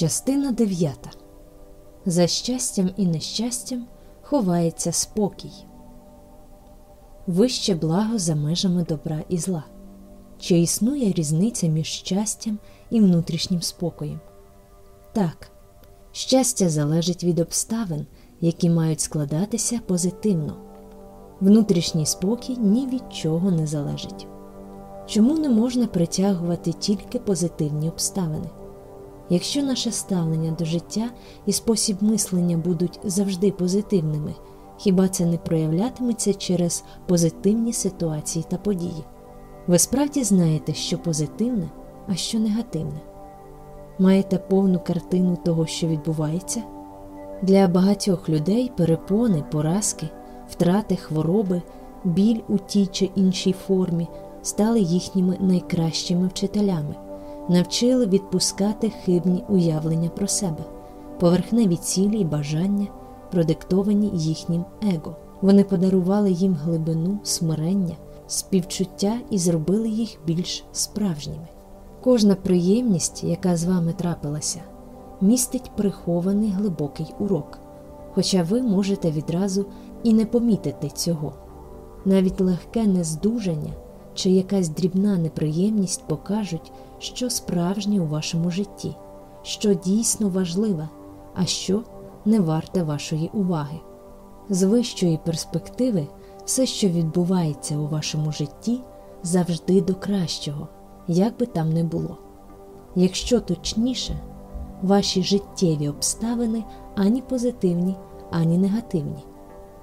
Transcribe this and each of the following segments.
Частина 9. За щастям і нещастям ховається спокій. Вище благо за межами добра і зла. Чи існує різниця між щастям і внутрішнім спокоєм? Так, щастя залежить від обставин, які мають складатися позитивно. Внутрішній спокій ні від чого не залежить. Чому не можна притягувати тільки позитивні обставини? Якщо наше ставлення до життя і спосіб мислення будуть завжди позитивними, хіба це не проявлятиметься через позитивні ситуації та події? Ви справді знаєте, що позитивне, а що негативне? Маєте повну картину того, що відбувається? Для багатьох людей перепони, поразки, втрати хвороби, біль у тій чи іншій формі стали їхніми найкращими вчителями навчили відпускати хибні уявлення про себе, поверхневі цілі й бажання, продиктовані їхнім его. Вони подарували їм глибину, смирення, співчуття і зробили їх більш справжніми. Кожна приємність, яка з вами трапилася, містить прихований глибокий урок, хоча ви можете відразу і не помітити цього. Навіть легке нездужання чи якась дрібна неприємність покажуть, що справжнє у вашому житті, що дійсно важливе, а що не варте вашої уваги. З вищої перспективи, все, що відбувається у вашому житті, завжди до кращого, як би там не було. Якщо точніше, ваші життєві обставини ані позитивні, ані негативні,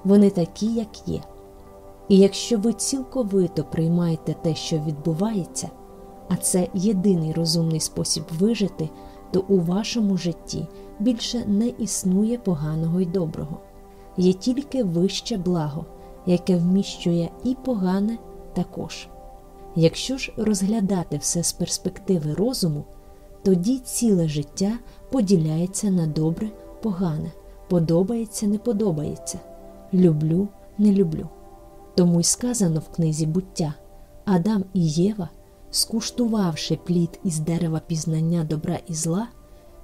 вони такі, як є. І якщо ви цілковито приймаєте те, що відбувається, а це єдиний розумний спосіб вижити, то у вашому житті більше не існує поганого й доброго, є тільки вище благо, яке вміщує і погане також. Якщо ж розглядати все з перспективи розуму, тоді ціле життя поділяється на добре, погане, подобається, не подобається, люблю, не люблю. Тому й сказано в книзі буття Адам і Єва, скуштувавши плід із дерева пізнання добра і зла,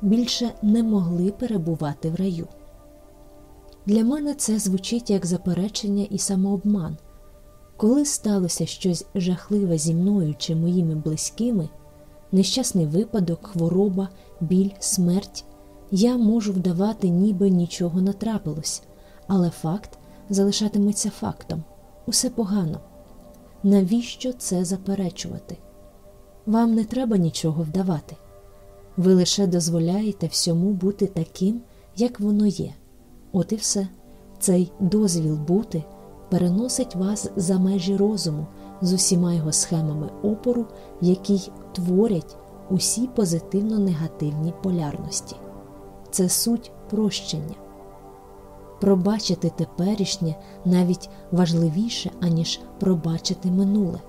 більше не могли перебувати в раю. Для мене це звучить як заперечення і самообман. Коли сталося щось жахливе зі мною чи моїми близькими, нещасний випадок, хвороба, біль, смерть, я можу вдавати, ніби нічого не трапилось, але факт залишатиметься фактом усе погано. Навіщо це заперечувати? Вам не треба нічого вдавати. Ви лише дозволяєте всьому бути таким, як воно є. От і все. Цей дозвіл бути переносить вас за межі розуму з усіма його схемами опору, які творять усі позитивно негативні полярності. Це суть прощення пробачити теперішнє навіть важливіше, аніж пробачити минуле.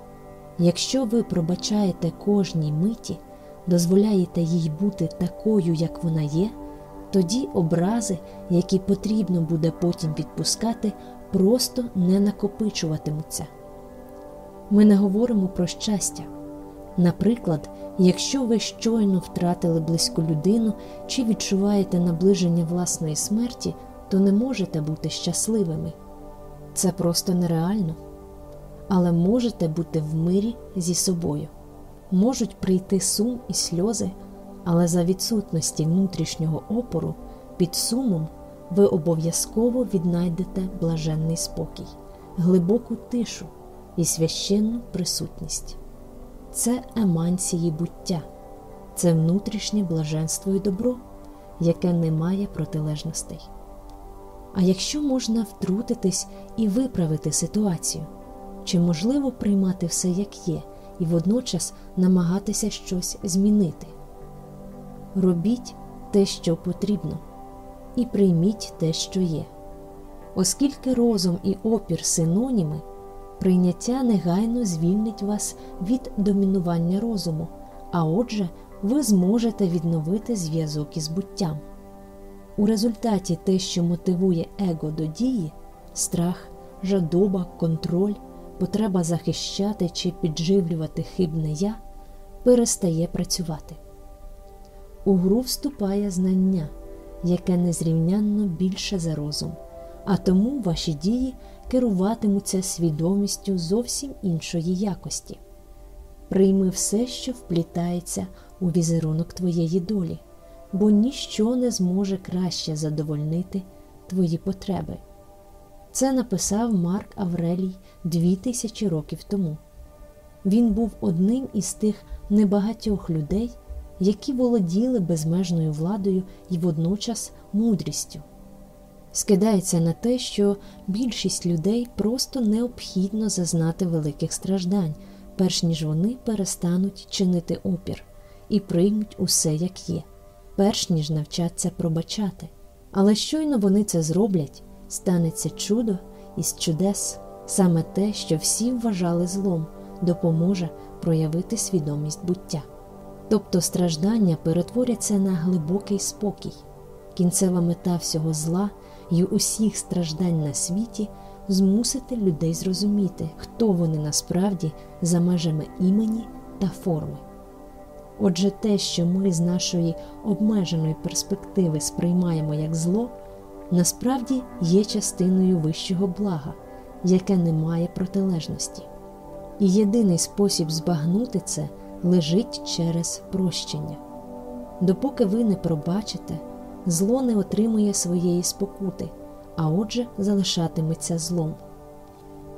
Якщо ви пробачаєте кожній миті, дозволяєте їй бути такою, як вона є, тоді образи, які потрібно буде потім відпускати, просто не накопичуватимуться. Ми не говоримо про щастя. Наприклад, якщо ви щойно втратили близьку людину чи відчуваєте наближення власної смерті, то не можете бути щасливими. Це просто нереально. Але можете бути в мирі зі собою. Можуть прийти сум і сльози, але за відсутності внутрішнього опору під сумом ви обов'язково віднайдете блаженний спокій, глибоку тишу і священну присутність. Це емансії буття, це внутрішнє блаженство і добро, яке не має протилежностей. А якщо можна втрутитись і виправити ситуацію, чи можливо приймати все як є, і водночас намагатися щось змінити? Робіть те, що потрібно, і прийміть те, що є. Оскільки розум і опір синоніми, прийняття негайно звільнить вас від домінування розуму, а отже, ви зможете відновити зв'язок із буттям. У результаті те, що мотивує его до дії, страх, жадоба, контроль, потреба захищати чи підживлювати хибне я, перестає працювати. у гру вступає знання, яке незрівнянно більше за розум, а тому ваші дії керуватимуться свідомістю зовсім іншої якості. Прийми все, що вплітається у візерунок твоєї долі, бо ніщо не зможе краще задовольнити твої потреби. Це написав Марк Аврелій дві тисячі років тому. Він був одним із тих небагатьох людей, які володіли безмежною владою і водночас мудрістю. Скидається на те, що більшість людей просто необхідно зазнати великих страждань, перш ніж вони перестануть чинити опір і приймуть усе як є, перш ніж навчаться пробачати. Але щойно вони це зроблять, станеться чудо із чудес, саме те, що всі вважали злом, допоможе проявити свідомість буття. Тобто страждання перетворяться на глибокий спокій, кінцева мета всього зла і усіх страждань на світі змусити людей зрозуміти, хто вони насправді за межами імені та форми. Отже, те, що ми з нашої обмеженої перспективи сприймаємо як зло, насправді є частиною вищого блага, яке не має протилежності. І єдиний спосіб збагнути це лежить через прощення. Допоки ви не пробачите, зло не отримує своєї спокути, а отже, залишатиметься злом.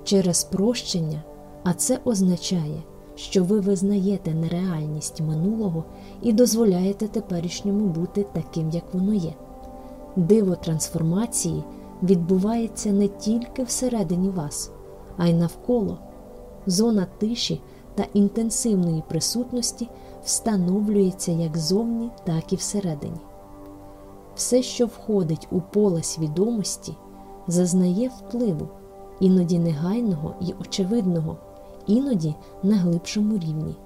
Через прощення, а це означає, що ви визнаєте нереальність минулого і дозволяєте теперішньому бути таким, як воно є. Диво трансформації відбувається не тільки всередині вас, а й навколо. Зона тиші та інтенсивної присутності встановлюється як зовні, так і всередині. Все, що входить у поле свідомості, зазнає впливу, іноді негайного і очевидного, іноді на глибшому рівні,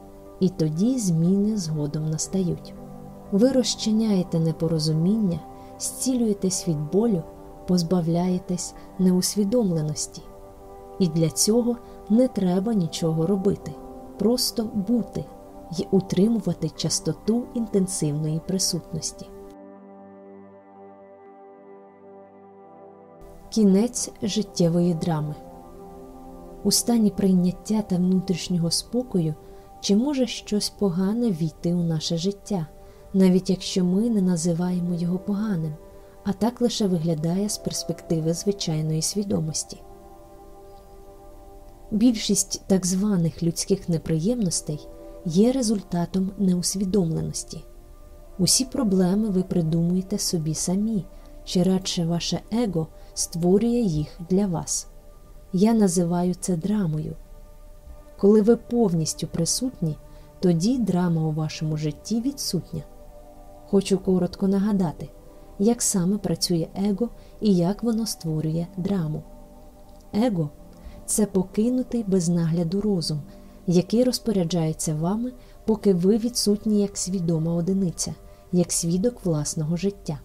і тоді зміни згодом настають. Ви розчиняєте непорозуміння, зцілюєтесь від болю, позбавляєтесь неусвідомленості. І для цього не треба нічого робити, просто бути і утримувати частоту інтенсивної присутності. Кінець життєвої драми. У стані прийняття та внутрішнього спокою чи може щось погане війти у наше життя, навіть якщо ми не називаємо його поганим, а так лише виглядає з перспективи звичайної свідомості. Більшість так званих людських неприємностей є результатом неусвідомленості. Усі проблеми ви придумуєте собі самі, чи радше ваше его створює їх для вас. Я називаю це драмою. Коли ви повністю присутні, тоді драма у вашому житті відсутня. Хочу коротко нагадати, як саме працює его і як воно створює драму. Его це покинутий без нагляду розум, який розпоряджається вами, поки ви відсутні як свідома одиниця, як свідок власного життя.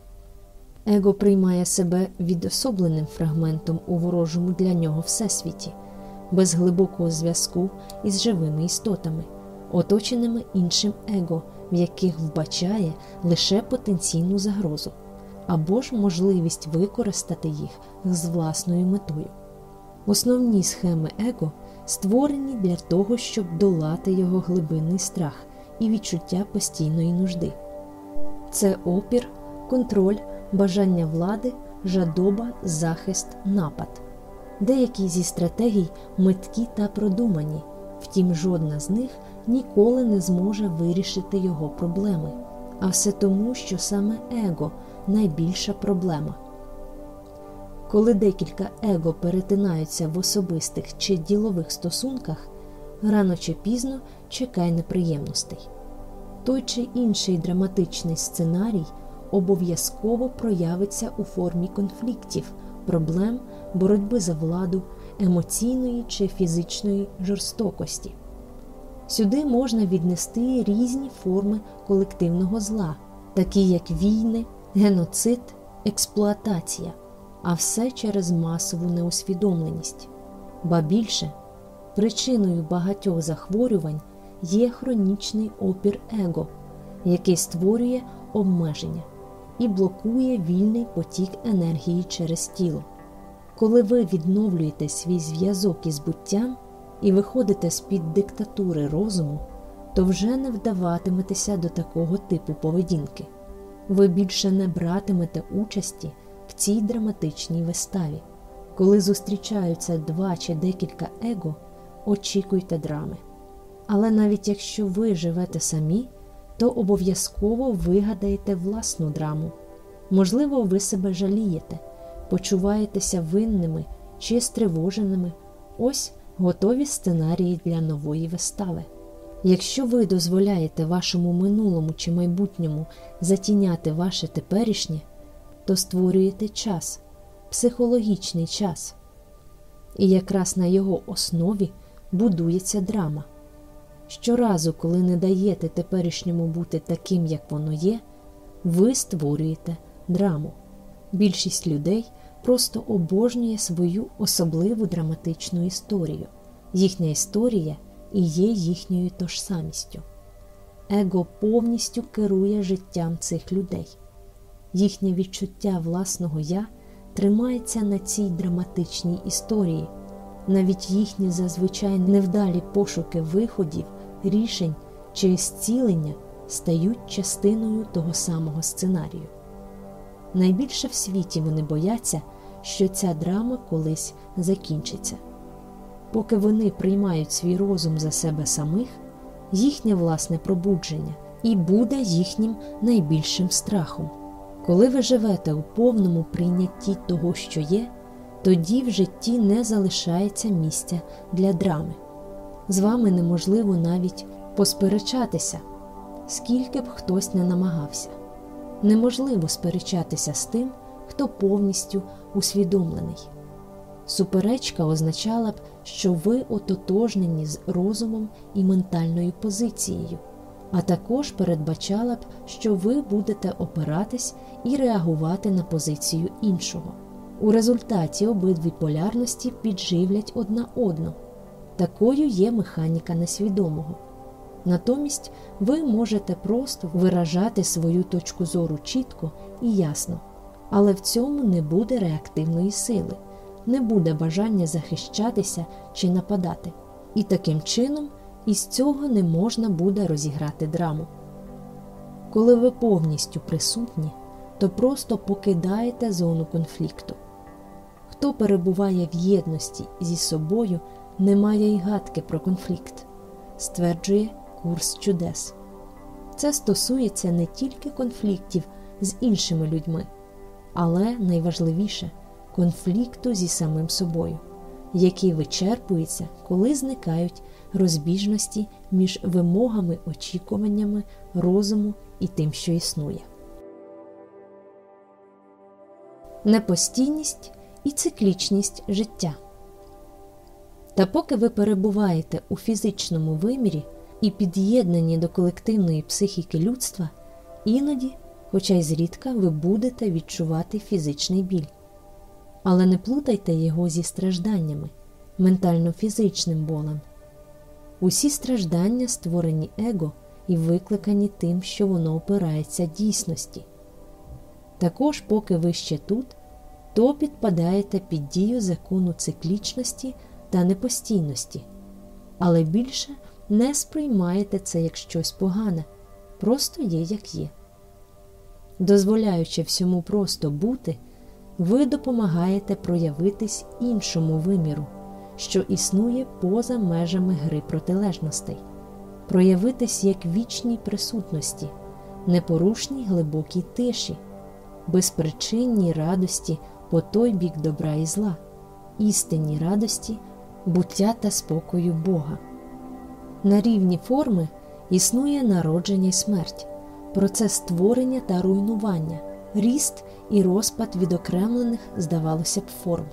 Его приймає себе відособленим фрагментом у ворожому для нього всесвіті, без глибокого зв'язку із живими істотами, оточеними іншим его, в яких вбачає лише потенційну загрозу, або ж можливість використати їх з власною метою. Основні схеми его створені для того, щоб долати його глибинний страх і відчуття постійної нужди. Це опір, контроль, бажання влади, жадоба, захист, напад. Деякі зі стратегій меткі та продумані, втім, жодна з них ніколи не зможе вирішити його проблеми. А все тому, що саме его найбільша проблема. Коли декілька его перетинаються в особистих чи ділових стосунках, рано чи пізно чекай неприємностей. Той чи інший драматичний сценарій обов'язково проявиться у формі конфліктів, проблем, боротьби за владу, емоційної чи фізичної жорстокості. Сюди можна віднести різні форми колективного зла, такі як війни, геноцид, експлуатація а все через масову неусвідомленість. Ба більше причиною багатьох захворювань є хронічний опір его, який створює обмеження і блокує вільний потік енергії через тіло. Коли ви відновлюєте свій зв'язок із буттям і виходите з під диктатури розуму, то вже не вдаватиметеся до такого типу поведінки. Ви більше не братимете участі в цій драматичній виставі. Коли зустрічаються два чи декілька его, очікуйте драми. Але навіть якщо ви живете самі, то обов'язково вигадаєте власну драму. Можливо, ви себе жалієте, почуваєтеся винними чи стривоженими. Ось готові сценарії для нової вистави. Якщо ви дозволяєте вашому минулому чи майбутньому затіняти ваше теперішнє, то створюєте час, психологічний час. І якраз на його основі будується драма. Щоразу, коли не даєте теперішньому бути таким, як воно є, ви створюєте драму. Більшість людей просто обожнює свою особливу драматичну історію. Їхня історія і є їхньою тожсамістю. Его повністю керує життям цих людей. Їхнє відчуття власного я тримається на цій драматичній історії, навіть їхні зазвичай невдалі пошуки виходів, рішень чи зцілення стають частиною того самого сценарію. Найбільше в світі вони бояться, що ця драма колись закінчиться. Поки вони приймають свій розум за себе самих, їхнє власне пробудження і буде їхнім найбільшим страхом. Коли ви живете у повному прийнятті того, що є, тоді в житті не залишається місця для драми. З вами неможливо навіть посперечатися, скільки б хтось не намагався. Неможливо сперечатися з тим, хто повністю усвідомлений. Суперечка означала б, що ви ототожнені з розумом і ментальною позицією, а також передбачала б, що ви будете опиратись і реагувати на позицію іншого. У результаті обидві полярності підживлять одна одну. Такою є механіка несвідомого. Натомість ви можете просто виражати свою точку зору чітко і ясно, але в цьому не буде реактивної сили не буде бажання захищатися чи нападати, і таким чином із цього не можна буде розіграти драму. Коли ви повністю присутні, то просто покидаєте зону конфлікту. Хто перебуває в єдності зі собою, не має й гадки про конфлікт, стверджує курс чудес. Це стосується не тільки конфліктів з іншими людьми, але найважливіше конфлікту зі самим собою, який вичерпується, коли зникають розбіжності між вимогами, очікуваннями, розуму і тим, що існує. Непостійність і циклічність життя. Та поки ви перебуваєте у фізичному вимірі і під'єднані до колективної психіки людства, іноді, хоча й зрідка, ви будете відчувати фізичний біль але не плутайте його зі стражданнями, ментально-фізичним болем. Усі страждання створені его і викликані тим, що воно опирається дійсності. Також, поки ви ще тут, то підпадаєте під дію закону циклічності та непостійності, але більше не сприймаєте це як щось погане, просто є, як є. Дозволяючи всьому просто бути ви допомагаєте проявитись іншому виміру, що існує поза межами гри протилежностей, проявитись як вічній присутності, непорушній глибокій тиші, безпричинній радості по той бік добра і зла, істинній радості, буття та спокою Бога. На рівні форми існує народження і смерть, процес створення та руйнування ріст і розпад відокремлених, здавалося б, форм.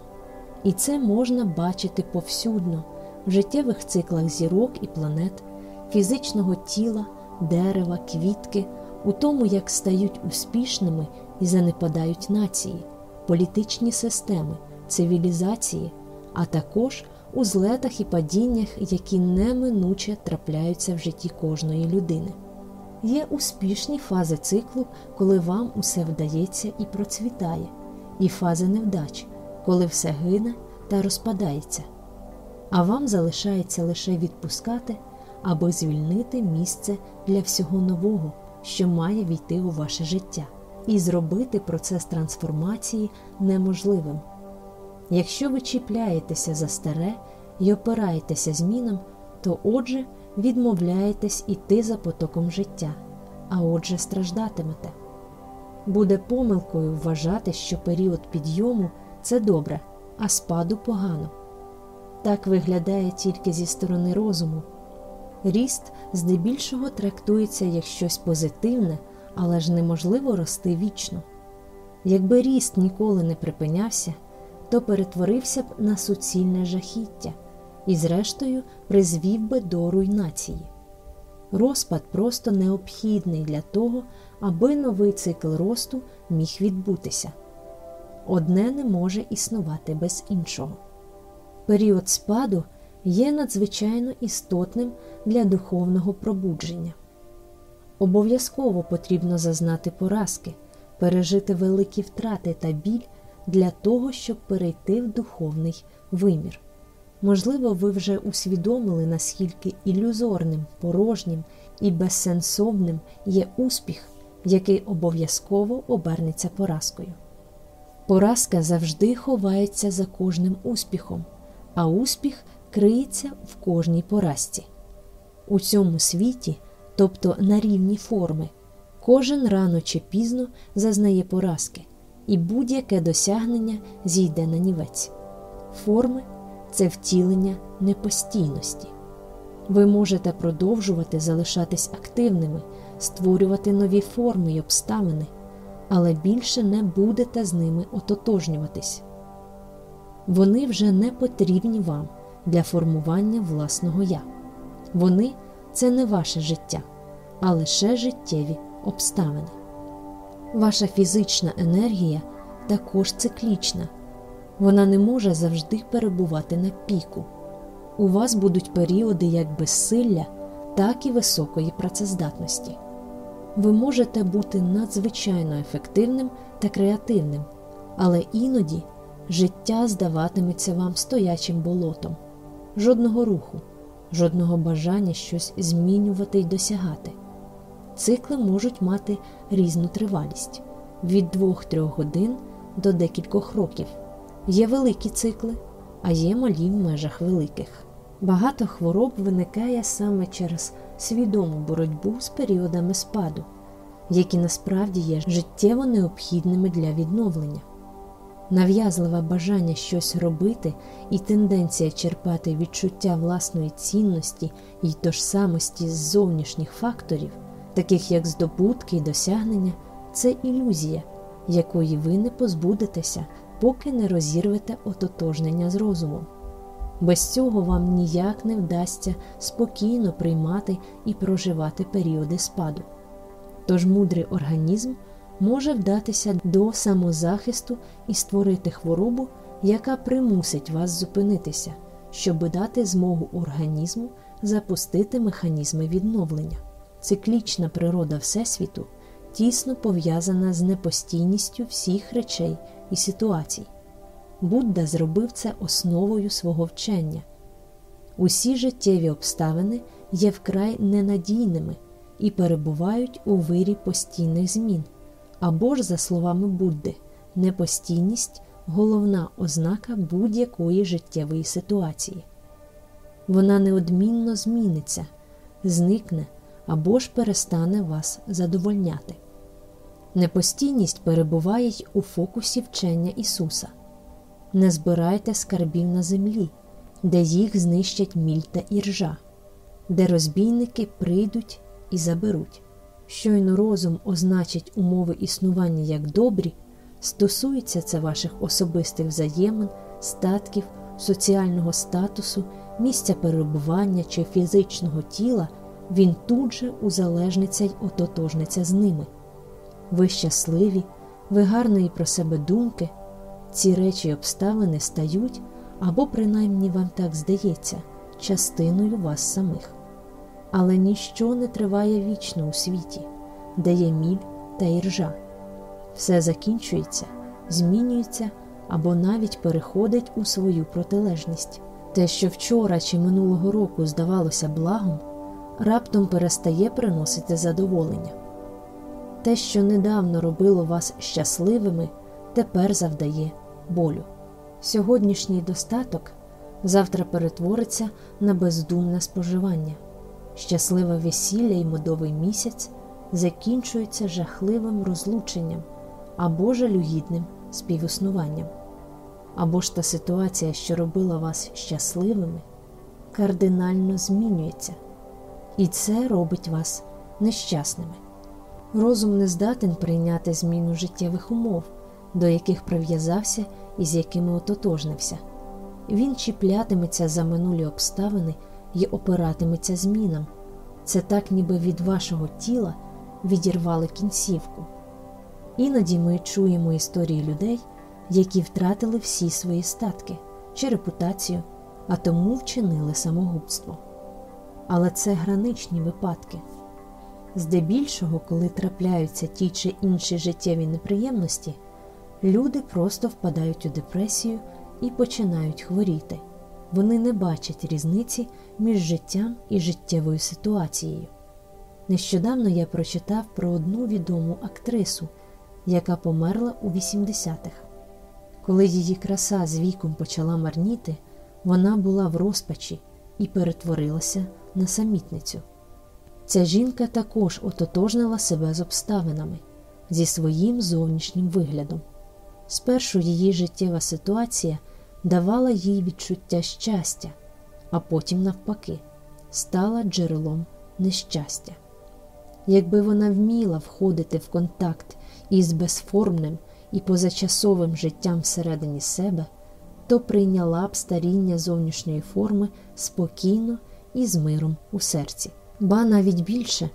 І це можна бачити повсюдно в життєвих циклах зірок і планет, фізичного тіла, дерева, квітки, у тому, як стають успішними і занепадають нації, політичні системи, цивілізації, а також у злетах і падіннях, які неминуче трапляються в житті кожної людини. Є успішні фази циклу, коли вам усе вдається і процвітає, і фази невдач, коли все гине та розпадається. А вам залишається лише відпускати, аби звільнити місце для всього нового, що має війти у ваше життя, і зробити процес трансформації неможливим. Якщо ви чіпляєтеся за старе і опираєтеся змінам, то отже відмовляєтесь іти за потоком життя, а отже, страждатимете. Буде помилкою вважати, що період підйому це добре, а спаду погано. Так виглядає тільки зі сторони розуму. Ріст здебільшого трактується як щось позитивне, але ж неможливо рости вічно. Якби ріст ніколи не припинявся, то перетворився б на суцільне жахіття і, зрештою, призвів би до руйнації. Розпад просто необхідний для того, аби новий цикл росту міг відбутися. Одне не може існувати без іншого. Період спаду є надзвичайно істотним для духовного пробудження. Обов'язково потрібно зазнати поразки, пережити великі втрати та біль для того, щоб перейти в духовний вимір. Можливо, ви вже усвідомили, наскільки ілюзорним, порожнім і безсенсовним є успіх, який обов'язково обернеться поразкою. Поразка завжди ховається за кожним успіхом, а успіх криється в кожній поразці. У цьому світі, тобто на рівні форми, кожен рано чи пізно зазнає поразки, і будь-яке досягнення зійде на нівець. Форми це втілення непостійності. Ви можете продовжувати залишатись активними, створювати нові форми й обставини, але більше не будете з ними ототожнюватись. Вони вже не потрібні вам для формування власного я. Вони це не ваше життя, а лише життєві обставини. Ваша фізична енергія також циклічна. Вона не може завжди перебувати на піку. У вас будуть періоди як безсилля, так і високої працездатності. Ви можете бути надзвичайно ефективним та креативним, але іноді життя здаватиметься вам стоячим болотом, жодного руху, жодного бажання щось змінювати й досягати. Цикли можуть мати різну тривалість від 2-3 годин до декількох років. Є великі цикли, а є малі в межах великих. Багато хвороб виникає саме через свідому боротьбу з періодами спаду, які насправді є життєво необхідними для відновлення. Нав'язливе бажання щось робити і тенденція черпати відчуття власної цінності і тожсамості з зовнішніх факторів, таких як здобутки і досягнення, це ілюзія, якої ви не позбудетеся поки не розірвете ототожнення з розумом. Без цього вам ніяк не вдасться спокійно приймати і проживати періоди спаду. Тож мудрий організм може вдатися до самозахисту і створити хворобу, яка примусить вас зупинитися, щоб дати змогу організму запустити механізми відновлення. Циклічна природа Всесвіту тісно пов'язана з непостійністю всіх речей і ситуацій. Будда зробив це основою свого вчення. Усі життєві обставини є вкрай ненадійними і перебувають у вирі постійних змін. Або ж, за словами Будди, непостійність головна ознака будь-якої життєвої ситуації. Вона неодмінно зміниться, зникне або ж перестане вас задовольняти. Непостійність перебуває й у фокусі вчення Ісуса. Не збирайте скарбів на землі, де їх знищать міль та іржа, де розбійники прийдуть і заберуть. Щойно розум означить умови існування як добрі, стосується це ваших особистих взаємин, статків, соціального статусу, місця перебування чи фізичного тіла, він тут же узалежниться й ототожниться з ними ви щасливі, ви гарної про себе думки, ці речі й обставини стають, або принаймні вам так здається, частиною вас самих. Але ніщо не триває вічно у світі, де є міль та іржа. Все закінчується, змінюється або навіть переходить у свою протилежність. Те, що вчора чи минулого року здавалося благом, раптом перестає приносити задоволення. Те, що недавно робило вас щасливими, тепер завдає болю. Сьогоднішній достаток завтра перетвориться на бездумне споживання. Щасливе весілля і медовий місяць закінчуються жахливим розлученням або жалюгідним співіснуванням. Або ж та ситуація, що робила вас щасливими, кардинально змінюється, і це робить вас нещасними. Розум не здатен прийняти зміну життєвих умов, до яких прив'язався і з якими ототожнився. Він чіплятиметься за минулі обставини і опиратиметься змінам. Це так, ніби від вашого тіла відірвали кінцівку. Іноді ми чуємо історії людей, які втратили всі свої статки чи репутацію, а тому вчинили самогубство. Але це граничні випадки. Здебільшого, коли трапляються ті чи інші життєві неприємності, люди просто впадають у депресію і починають хворіти. Вони не бачать різниці між життям і життєвою ситуацією. Нещодавно я прочитав про одну відому актрису, яка померла у 80-х. Коли її краса з віком почала марніти, вона була в розпачі і перетворилася на самітницю. Ця жінка також ототожнила себе з обставинами, зі своїм зовнішнім виглядом. Спершу її життєва ситуація давала їй відчуття щастя, а потім, навпаки, стала джерелом нещастя. Якби вона вміла входити в контакт із безформним і позачасовим життям всередині себе, то прийняла б старіння зовнішньої форми спокійно і з миром у серці. Ба навіть більше,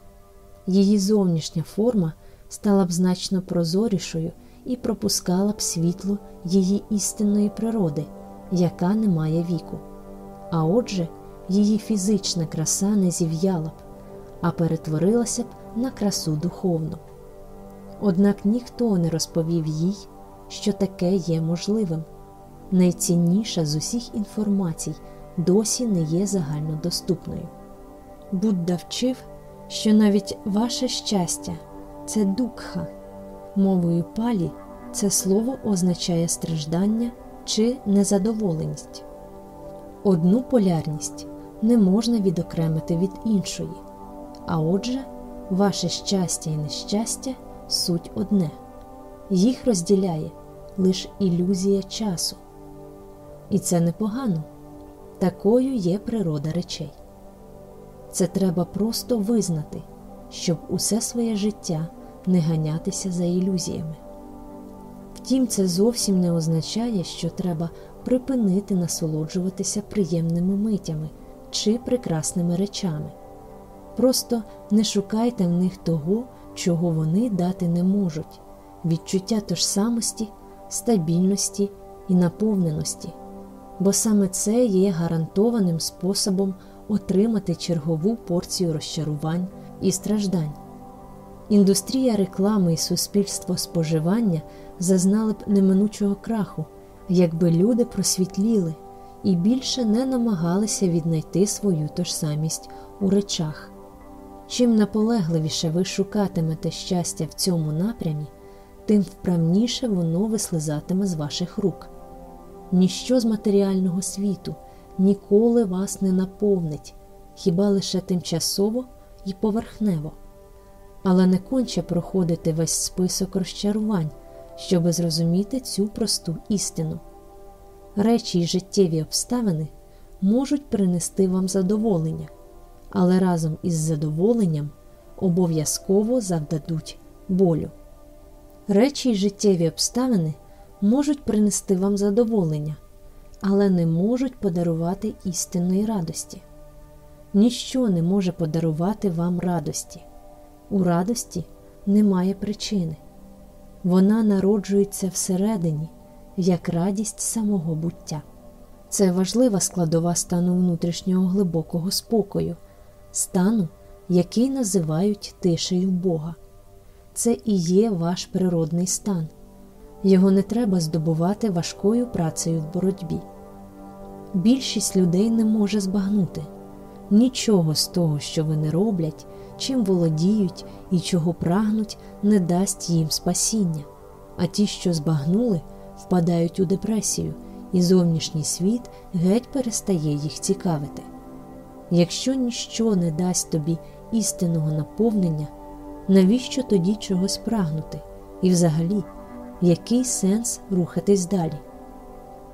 її зовнішня форма стала б значно прозорішою і пропускала б світло її істинної природи, яка не має віку. А отже, її фізична краса не зів'яла б, а перетворилася б на красу духовну. Однак ніхто не розповів їй, що таке є можливим. Найцінніша з усіх інформацій досі не є загальнодоступною. Будда вчив, що навіть ваше щастя це дукха, мовою палі це слово означає страждання чи незадоволеність. Одну полярність не можна відокремити від іншої, а отже, ваше щастя і нещастя суть одне, їх розділяє лише ілюзія часу. І це непогано, такою є природа речей. Це треба просто визнати, щоб усе своє життя не ганятися за ілюзіями. Втім, це зовсім не означає, що треба припинити насолоджуватися приємними митями чи прекрасними речами. Просто не шукайте в них того, чого вони дати не можуть, відчуття тожсамості, стабільності і наповненості, бо саме це є гарантованим способом отримати чергову порцію розчарувань і страждань. Індустрія реклами і суспільство споживання зазнали б неминучого краху, якби люди просвітліли і більше не намагалися віднайти свою тожсамість у речах. Чим наполегливіше ви шукатимете щастя в цьому напрямі, тим вправніше воно вислизатиме з ваших рук. Ніщо з матеріального світу ніколи вас не наповнить, хіба лише тимчасово і поверхнево, але не конче проходити весь список розчарувань, щоби зрозуміти цю просту істину. Речі й життєві обставини можуть принести вам задоволення, але разом із задоволенням обов'язково завдадуть болю. Речі й життєві обставини можуть принести вам задоволення але не можуть подарувати істинної радості. Ніщо не може подарувати вам радості. У радості немає причини. Вона народжується всередині, як радість самого буття. Це важлива складова стану внутрішнього глибокого спокою, стану, який називають тишею Бога. Це і є ваш природний стан. Його не треба здобувати важкою працею в боротьбі. Більшість людей не може збагнути нічого з того, що вони роблять, чим володіють і чого прагнуть, не дасть їм спасіння, а ті, що збагнули, впадають у депресію, і зовнішній світ геть перестає їх цікавити. Якщо ніщо не дасть тобі істинного наповнення, навіщо тоді чогось прагнути? І взагалі, який сенс рухатись далі?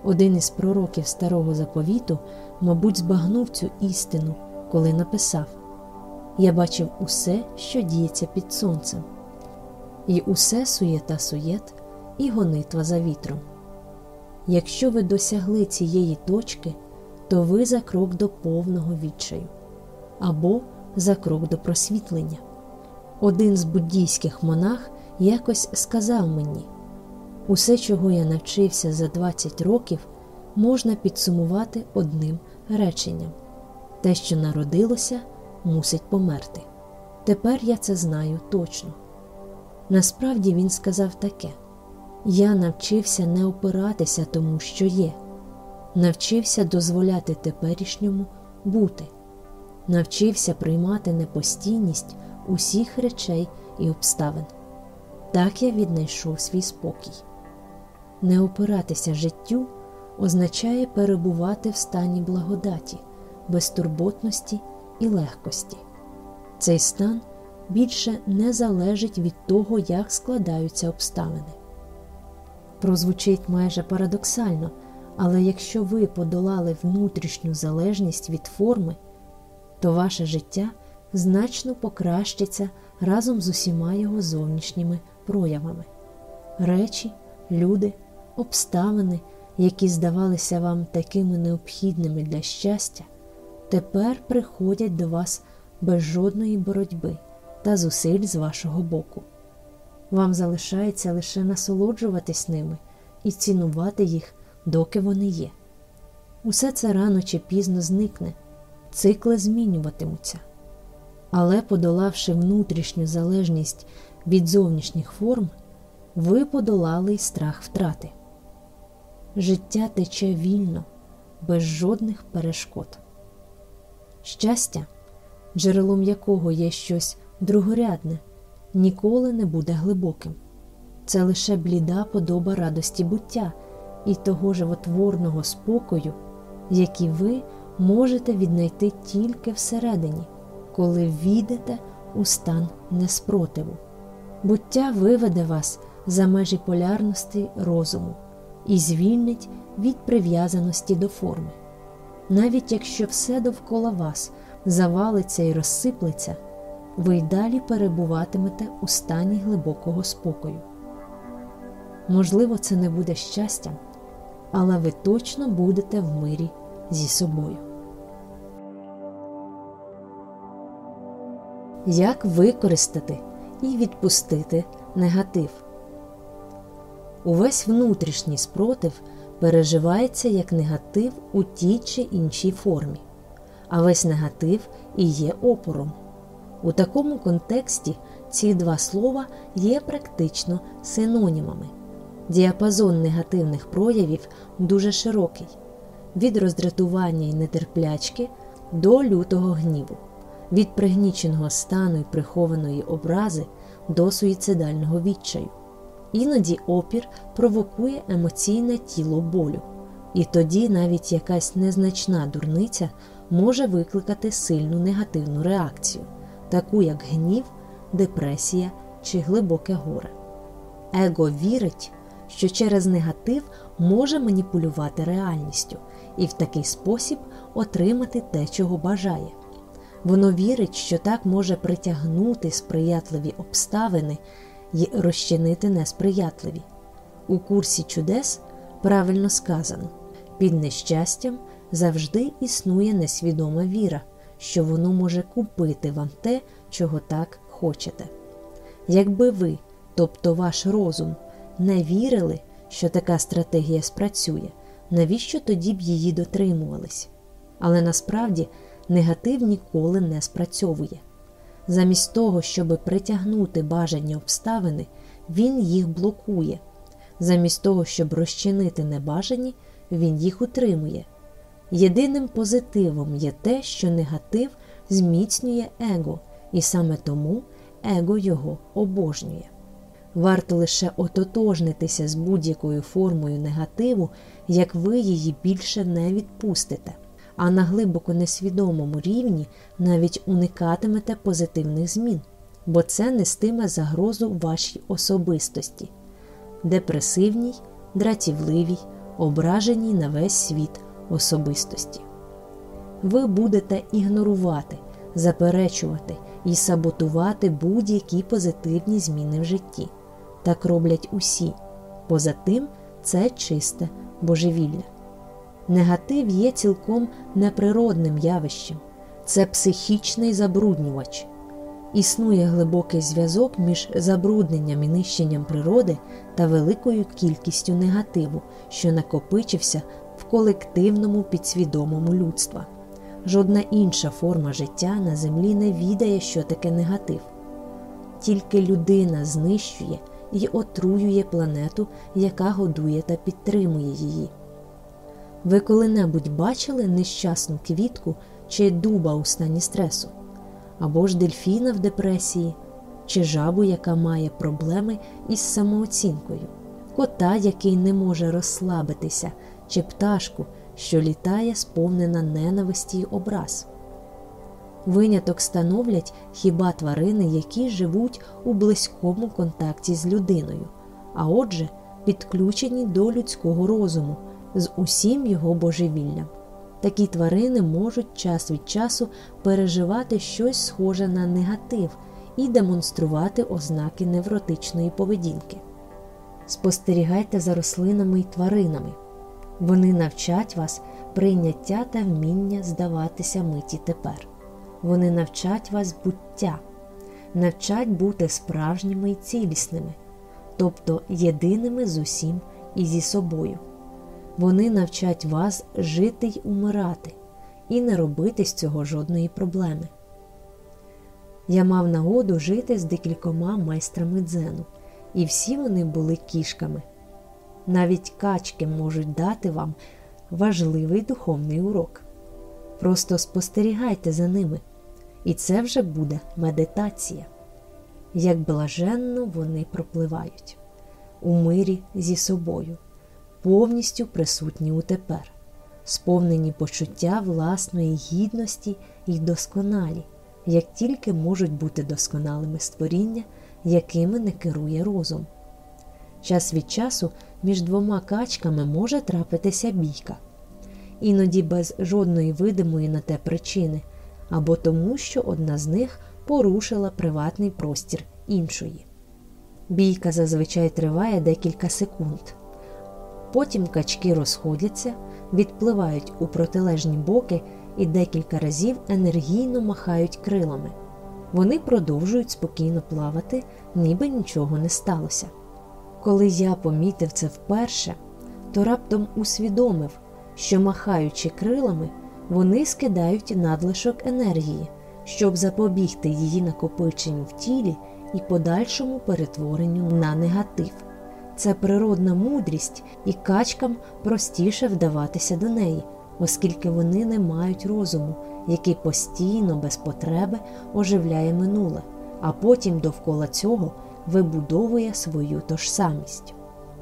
Один із пророків старого заповіту, мабуть, збагнув цю істину, коли написав: Я бачив усе, що діється під сонцем, і усе суєта суєт, і гонитва за вітром. Якщо ви досягли цієї точки, то ви за крок до повного відчаю або за крок до просвітлення. Один з буддійських монах якось сказав мені: усе, чого я навчився за 20 років, можна підсумувати одним реченням: те, що народилося, мусить померти. Тепер я це знаю точно. Насправді він сказав таке: я навчився не опиратися тому, що є, навчився дозволяти теперішньому бути, навчився приймати непостійність усіх речей і обставин. Так я віднайшов свій спокій. Не опиратися життю означає перебувати в стані благодаті, безтурботності і легкості. Цей стан більше не залежить від того, як складаються обставини. Прозвучить майже парадоксально, але якщо ви подолали внутрішню залежність від форми, то ваше життя значно покращиться разом з усіма його зовнішніми проявами. Речі, люди, обставини, які здавалися вам такими необхідними для щастя, тепер приходять до вас без жодної боротьби та зусиль з вашого боку. Вам залишається лише насолоджуватись ними і цінувати їх, доки вони є. Усе це рано чи пізно зникне, цикли змінюватимуться. Але, подолавши внутрішню залежність від зовнішніх форм, ви подолали й страх втрати. Життя тече вільно, без жодних перешкод. Щастя, джерелом якого є щось другорядне, ніколи не буде глибоким. Це лише бліда подоба радості буття і того животворного спокою, який ви можете віднайти тільки всередині, коли війдете у стан неспротиву. Буття виведе вас за межі полярності розуму і звільнить від прив'язаності до форми. Навіть якщо все довкола вас завалиться і розсиплеться, ви й далі перебуватимете у стані глибокого спокою. Можливо, це не буде щастям, але ви точно будете в мирі зі собою. Як використати і відпустити негатив? Увесь внутрішній спротив переживається як негатив у тій чи іншій формі, а весь негатив і є опором. У такому контексті ці два слова є практично синонімами. Діапазон негативних проявів дуже широкий від роздратування і нетерплячки до лютого гніву, від пригніченого стану і прихованої образи до суїцидального відчаю. Іноді опір провокує емоційне тіло болю, і тоді навіть якась незначна дурниця може викликати сильну негативну реакцію, таку як гнів, депресія чи глибоке горе. Его вірить, що через негатив може маніпулювати реальністю і в такий спосіб отримати те, чого бажає. Воно вірить, що так може притягнути сприятливі обставини і розчинити несприятливі. У курсі чудес правильно сказано, під нещастям завжди існує несвідома віра, що воно може купити вам те, чого так хочете. Якби ви, тобто ваш розум, не вірили, що така стратегія спрацює, навіщо тоді б її дотримувались? Але насправді негатив ніколи не спрацьовує. Замість того, щоб притягнути бажані обставини, він їх блокує. Замість того, щоб розчинити небажані, він їх утримує. Єдиним позитивом є те, що негатив зміцнює его, і саме тому его його обожнює. Варто лише ототожнитися з будь-якою формою негативу, як ви її більше не відпустите, а на глибоко несвідомому рівні навіть уникатимете позитивних змін, бо це нестиме загрозу вашій особистості, депресивній, дратівливій, ображеній на весь світ особистості. Ви будете ігнорувати, заперечувати і саботувати будь-які позитивні зміни в житті. Так роблять усі. Поза тим, це чисте божевілля. Негатив є цілком неприродним явищем, це психічний забруднювач. Існує глибокий зв'язок між забрудненням і нищенням природи та великою кількістю негативу, що накопичився в колективному підсвідомому людства. Жодна інша форма життя на землі не відає, що таке негатив. Тільки людина знищує і отруює планету, яка годує та підтримує її. Ви коли-небудь бачили нещасну квітку чи дуба у стані стресу, або ж дельфіна в депресії, чи жабу, яка має проблеми із самооцінкою, кота, який не може розслабитися, чи пташку, що літає, сповнена ненависті й образ. Виняток становлять хіба тварини, які живуть у близькому контакті з людиною, а отже, підключені до людського розуму з усім його божевіллям. Такі тварини можуть час від часу переживати щось схоже на негатив і демонструвати ознаки невротичної поведінки. Спостерігайте за рослинами і тваринами. Вони навчать вас прийняття та вміння здаватися миті тепер. Вони навчать вас буття, навчать бути справжніми і цілісними, тобто єдиними з усім і зі собою. Вони навчать вас жити й умирати і не робити з цього жодної проблеми. Я мав нагоду жити з декількома майстрами дзену, і всі вони були кішками. Навіть качки можуть дати вам важливий духовний урок. Просто спостерігайте за ними, і це вже буде медитація. Як блаженно вони пропливають у мирі зі собою, повністю присутні у тепер, сповнені почуття власної гідності і досконалі, як тільки можуть бути досконалими створіння, якими не керує розум. Час від часу між двома качками може трапитися бійка, іноді без жодної видимої на те причини, або тому, що одна з них порушила приватний простір іншої. Бійка зазвичай триває декілька секунд. Потім качки розходяться, відпливають у протилежні боки і декілька разів енергійно махають крилами. Вони продовжують спокійно плавати, ніби нічого не сталося. Коли я помітив це вперше, то раптом усвідомив, що, махаючи крилами, вони скидають надлишок енергії, щоб запобігти її накопиченню в тілі і подальшому перетворенню на негатив. Це природна мудрість, і качкам простіше вдаватися до неї, оскільки вони не мають розуму, який постійно без потреби оживляє минуле, а потім довкола цього вибудовує свою тожсамість.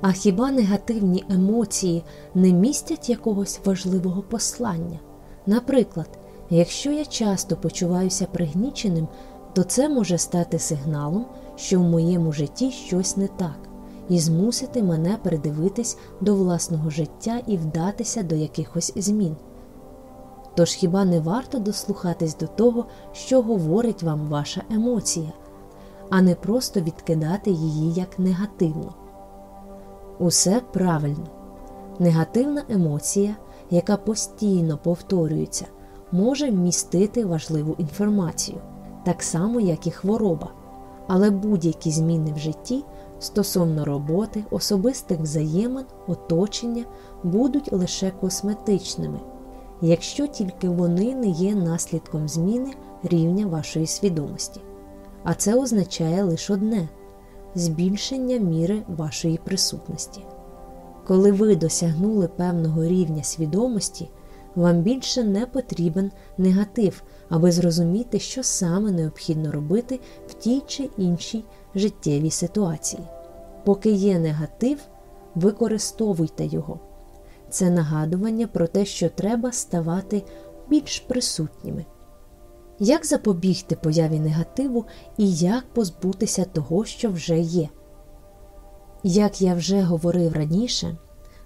А хіба негативні емоції не містять якогось важливого послання? Наприклад, якщо я часто почуваюся пригніченим, то це може стати сигналом, що в моєму житті щось не так, і змусити мене придивитись до власного життя і вдатися до якихось змін. Тож хіба не варто дослухатись до того, що говорить вам ваша емоція, а не просто відкидати її як негативну? Усе правильно. Негативна емоція, яка постійно повторюється, може містити важливу інформацію, так само, як і хвороба, але будь-які зміни в житті стосовно роботи, особистих взаємин, оточення будуть лише косметичними якщо тільки вони не є наслідком зміни рівня вашої свідомості. А це означає лише одне збільшення міри вашої присутності. Коли ви досягнули певного рівня свідомості, вам більше не потрібен негатив, аби зрозуміти, що саме необхідно робити в тій чи іншій життєвій ситуації. Поки є негатив, використовуйте його. Це нагадування про те, що треба ставати більш присутніми. Як запобігти появі негативу і як позбутися того, що вже є? Як я вже говорив раніше,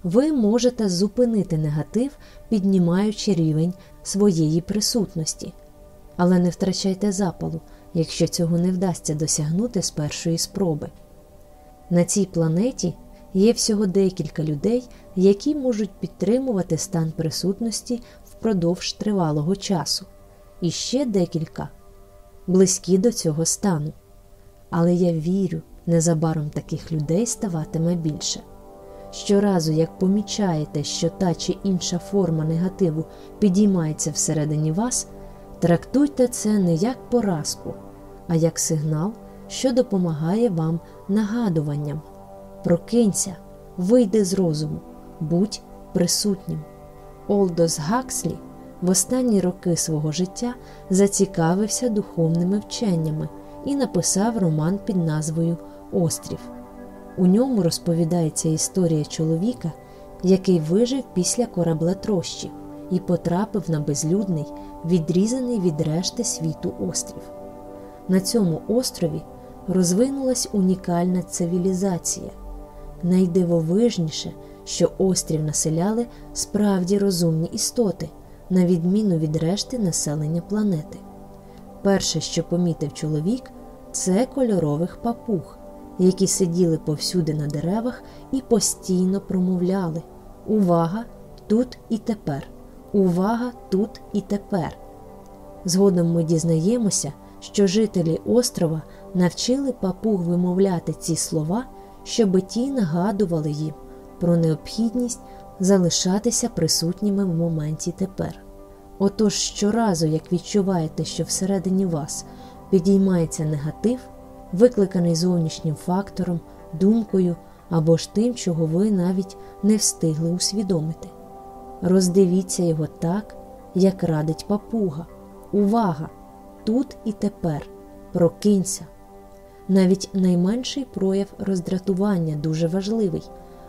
ви можете зупинити негатив, піднімаючи рівень своєї присутності, але не втрачайте запалу, якщо цього не вдасться досягнути з першої спроби. На цій планеті є всього декілька людей, які можуть підтримувати стан присутності впродовж тривалого часу, і ще декілька близькі до цього стану. Але я вірю, незабаром таких людей ставатиме більше. Щоразу, як помічаєте, що та чи інша форма негативу підіймається всередині вас, трактуйте це не як поразку, а як сигнал, що допомагає вам нагадуванням. Прокинься, вийди з розуму, будь присутнім. Олдос Гакслі в останні роки свого життя зацікавився духовними вченнями і написав роман під назвою Острів. У ньому розповідається історія чоловіка, який вижив після кораблетрощів і потрапив на безлюдний, відрізаний від решти світу острів. На цьому острові розвинулась унікальна цивілізація. Найдивовижніше, що острів населяли справді розумні істоти, на відміну від решти населення планети. Перше, що помітив чоловік, це кольорових папуг які сиділи повсюди на деревах і постійно промовляли Увага тут і тепер! Увага тут і тепер! Згодом ми дізнаємося, що жителі острова навчили папуг вимовляти ці слова, щоби ті нагадували їм про необхідність залишатися присутніми в моменті тепер. Отож, щоразу, як відчуваєте, що всередині вас підіймається негатив, викликаний зовнішнім фактором, думкою або ж тим, чого ви навіть не встигли усвідомити. Роздивіться його так, як радить папуга. Увага! Тут і тепер. Прокинься. Навіть найменший прояв роздратування дуже важливий,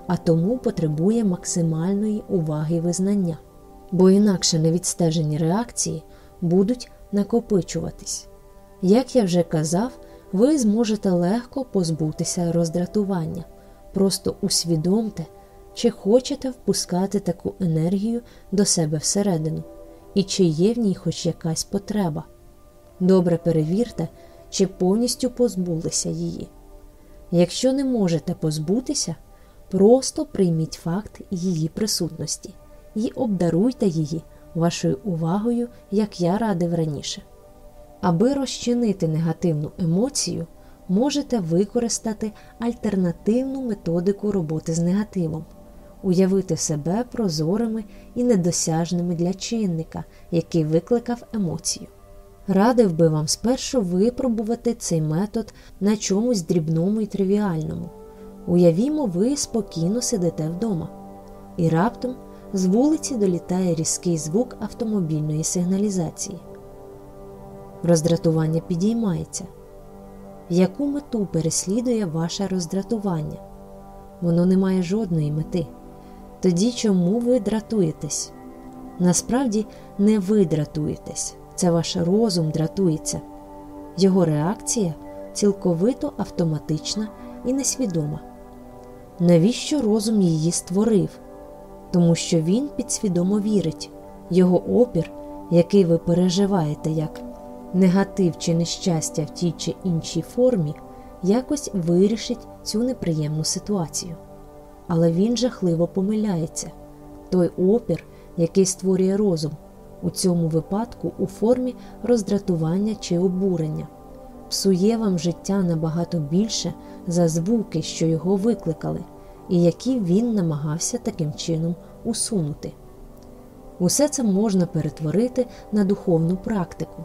а тому потребує максимальної уваги і визнання, бо інакше невідстежені реакції будуть накопичуватись. Як я вже казав, ви зможете легко позбутися роздратування. Просто усвідомте, чи хочете впускати таку енергію до себе всередину, і чи є в ній хоч якась потреба. Добре перевірте, чи повністю позбулися її. Якщо не можете позбутися, просто прийміть факт її присутності і обдаруйте її вашою увагою, як я радив раніше. Аби розчинити негативну емоцію, можете використати альтернативну методику роботи з негативом, уявити себе прозорими і недосяжними для чинника, який викликав емоцію. Радив би вам спершу випробувати цей метод на чомусь дрібному і тривіальному. Уявімо, ви спокійно сидите вдома, і раптом з вулиці долітає різкий звук автомобільної сигналізації роздратування підіймається. Яку мету переслідує ваше роздратування? Воно не має жодної мети. Тоді чому ви дратуєтесь? Насправді не ви дратуєтесь, це ваш розум дратується. Його реакція цілковито автоматична і несвідома. Навіщо розум її створив? Тому що він підсвідомо вірить, його опір, який ви переживаєте як негатив чи нещастя в тій чи іншій формі якось вирішить цю неприємну ситуацію. Але він жахливо помиляється той опір, який створює розум, у цьому випадку у формі роздратування чи обурення, псує вам життя набагато більше за звуки, що його викликали, і які він намагався таким чином усунути. Усе це можна перетворити на духовну практику.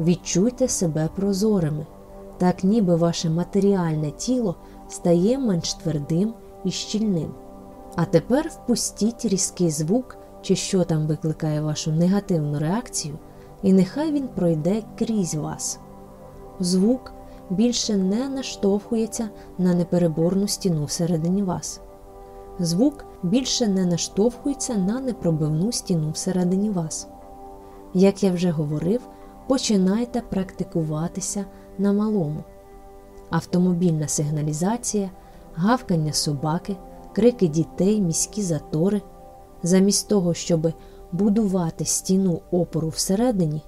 Відчуйте себе прозорими, так ніби ваше матеріальне тіло стає менш твердим і щільним. А тепер впустіть різкий звук, чи що там викликає вашу негативну реакцію, і нехай він пройде крізь вас. Звук більше не наштовхується на непереборну стіну всередині вас. Звук більше не наштовхується на непробивну стіну всередині вас. Як я вже говорив, починайте практикуватися на малому. Автомобільна сигналізація, гавкання собаки, крики дітей, міські затори. Замість того, щоб будувати стіну опору всередині,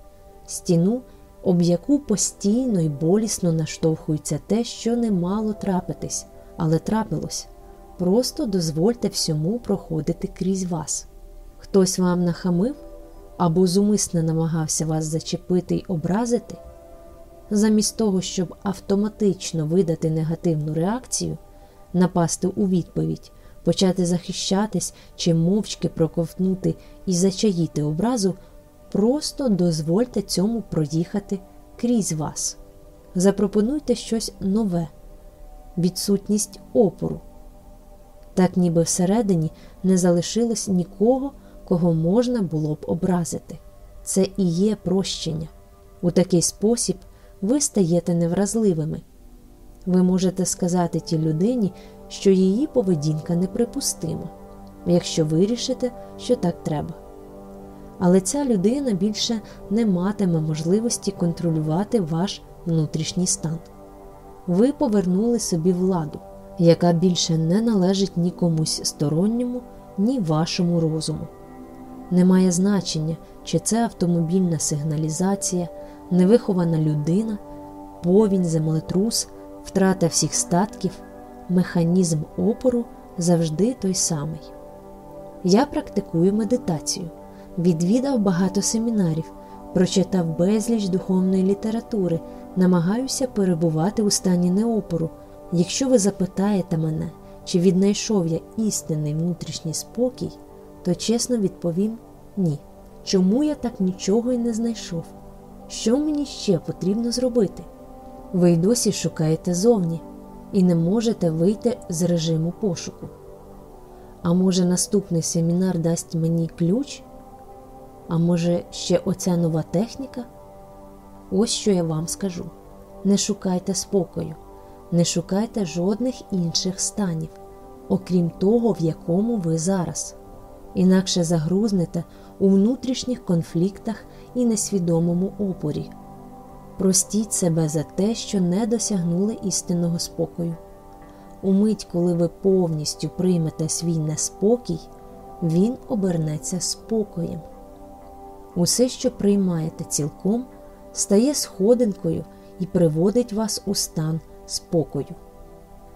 стіну, об яку постійно і болісно наштовхується те, що не мало трапитись, але трапилось. Просто дозвольте всьому проходити крізь вас. Хтось вам нахамив або зумисне намагався вас зачепити й образити. Замість того, щоб автоматично видати негативну реакцію, напасти у відповідь, почати захищатись чи мовчки проковтнути і зачаїти образу, просто дозвольте цьому проїхати крізь вас. Запропонуйте щось нове, відсутність опору. Так ніби всередині не залишилось нікого, кого можна було б образити. Це і є прощення. У такий спосіб ви стаєте невразливими. Ви можете сказати тій людині, що її поведінка неприпустима, якщо вирішите, що так треба. Але ця людина більше не матиме можливості контролювати ваш внутрішній стан. Ви повернули собі владу, яка більше не належить ні комусь сторонньому, ні вашому розуму. Немає значення, чи це автомобільна сигналізація, невихована людина, повінь, землетрус, втрата всіх статків механізм опору завжди той самий. Я практикую медитацію, відвідав багато семінарів, прочитав безліч духовної літератури, намагаюся перебувати у стані неопору. Якщо ви запитаєте мене, чи віднайшов я істинний внутрішній спокій, то чесно відповім ні. Чому я так нічого й не знайшов? Що мені ще потрібно зробити? Ви й досі шукаєте зовні і не можете вийти з режиму пошуку. А може, наступний семінар дасть мені ключ? А може, ще оця нова техніка? Ось що я вам скажу: не шукайте спокою, не шукайте жодних інших станів, окрім того, в якому ви зараз, інакше загрузнете у внутрішніх конфліктах і несвідомому опорі. Простіть себе за те, що не досягнули істинного спокою. Умить, коли ви повністю приймете свій неспокій, він обернеться спокоєм. Усе, що приймаєте цілком, стає сходинкою і приводить вас у стан спокою.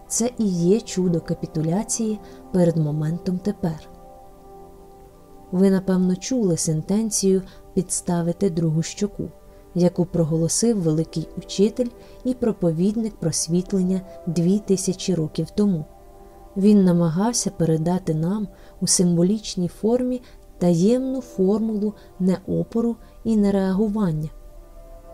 Це і є чудо капітуляції перед моментом тепер. Ви, напевно, чули сентенцію підставити другу щоку яку проголосив великий учитель і проповідник просвітлення дві тисячі років тому. Він намагався передати нам у символічній формі таємну формулу неопору і нереагування.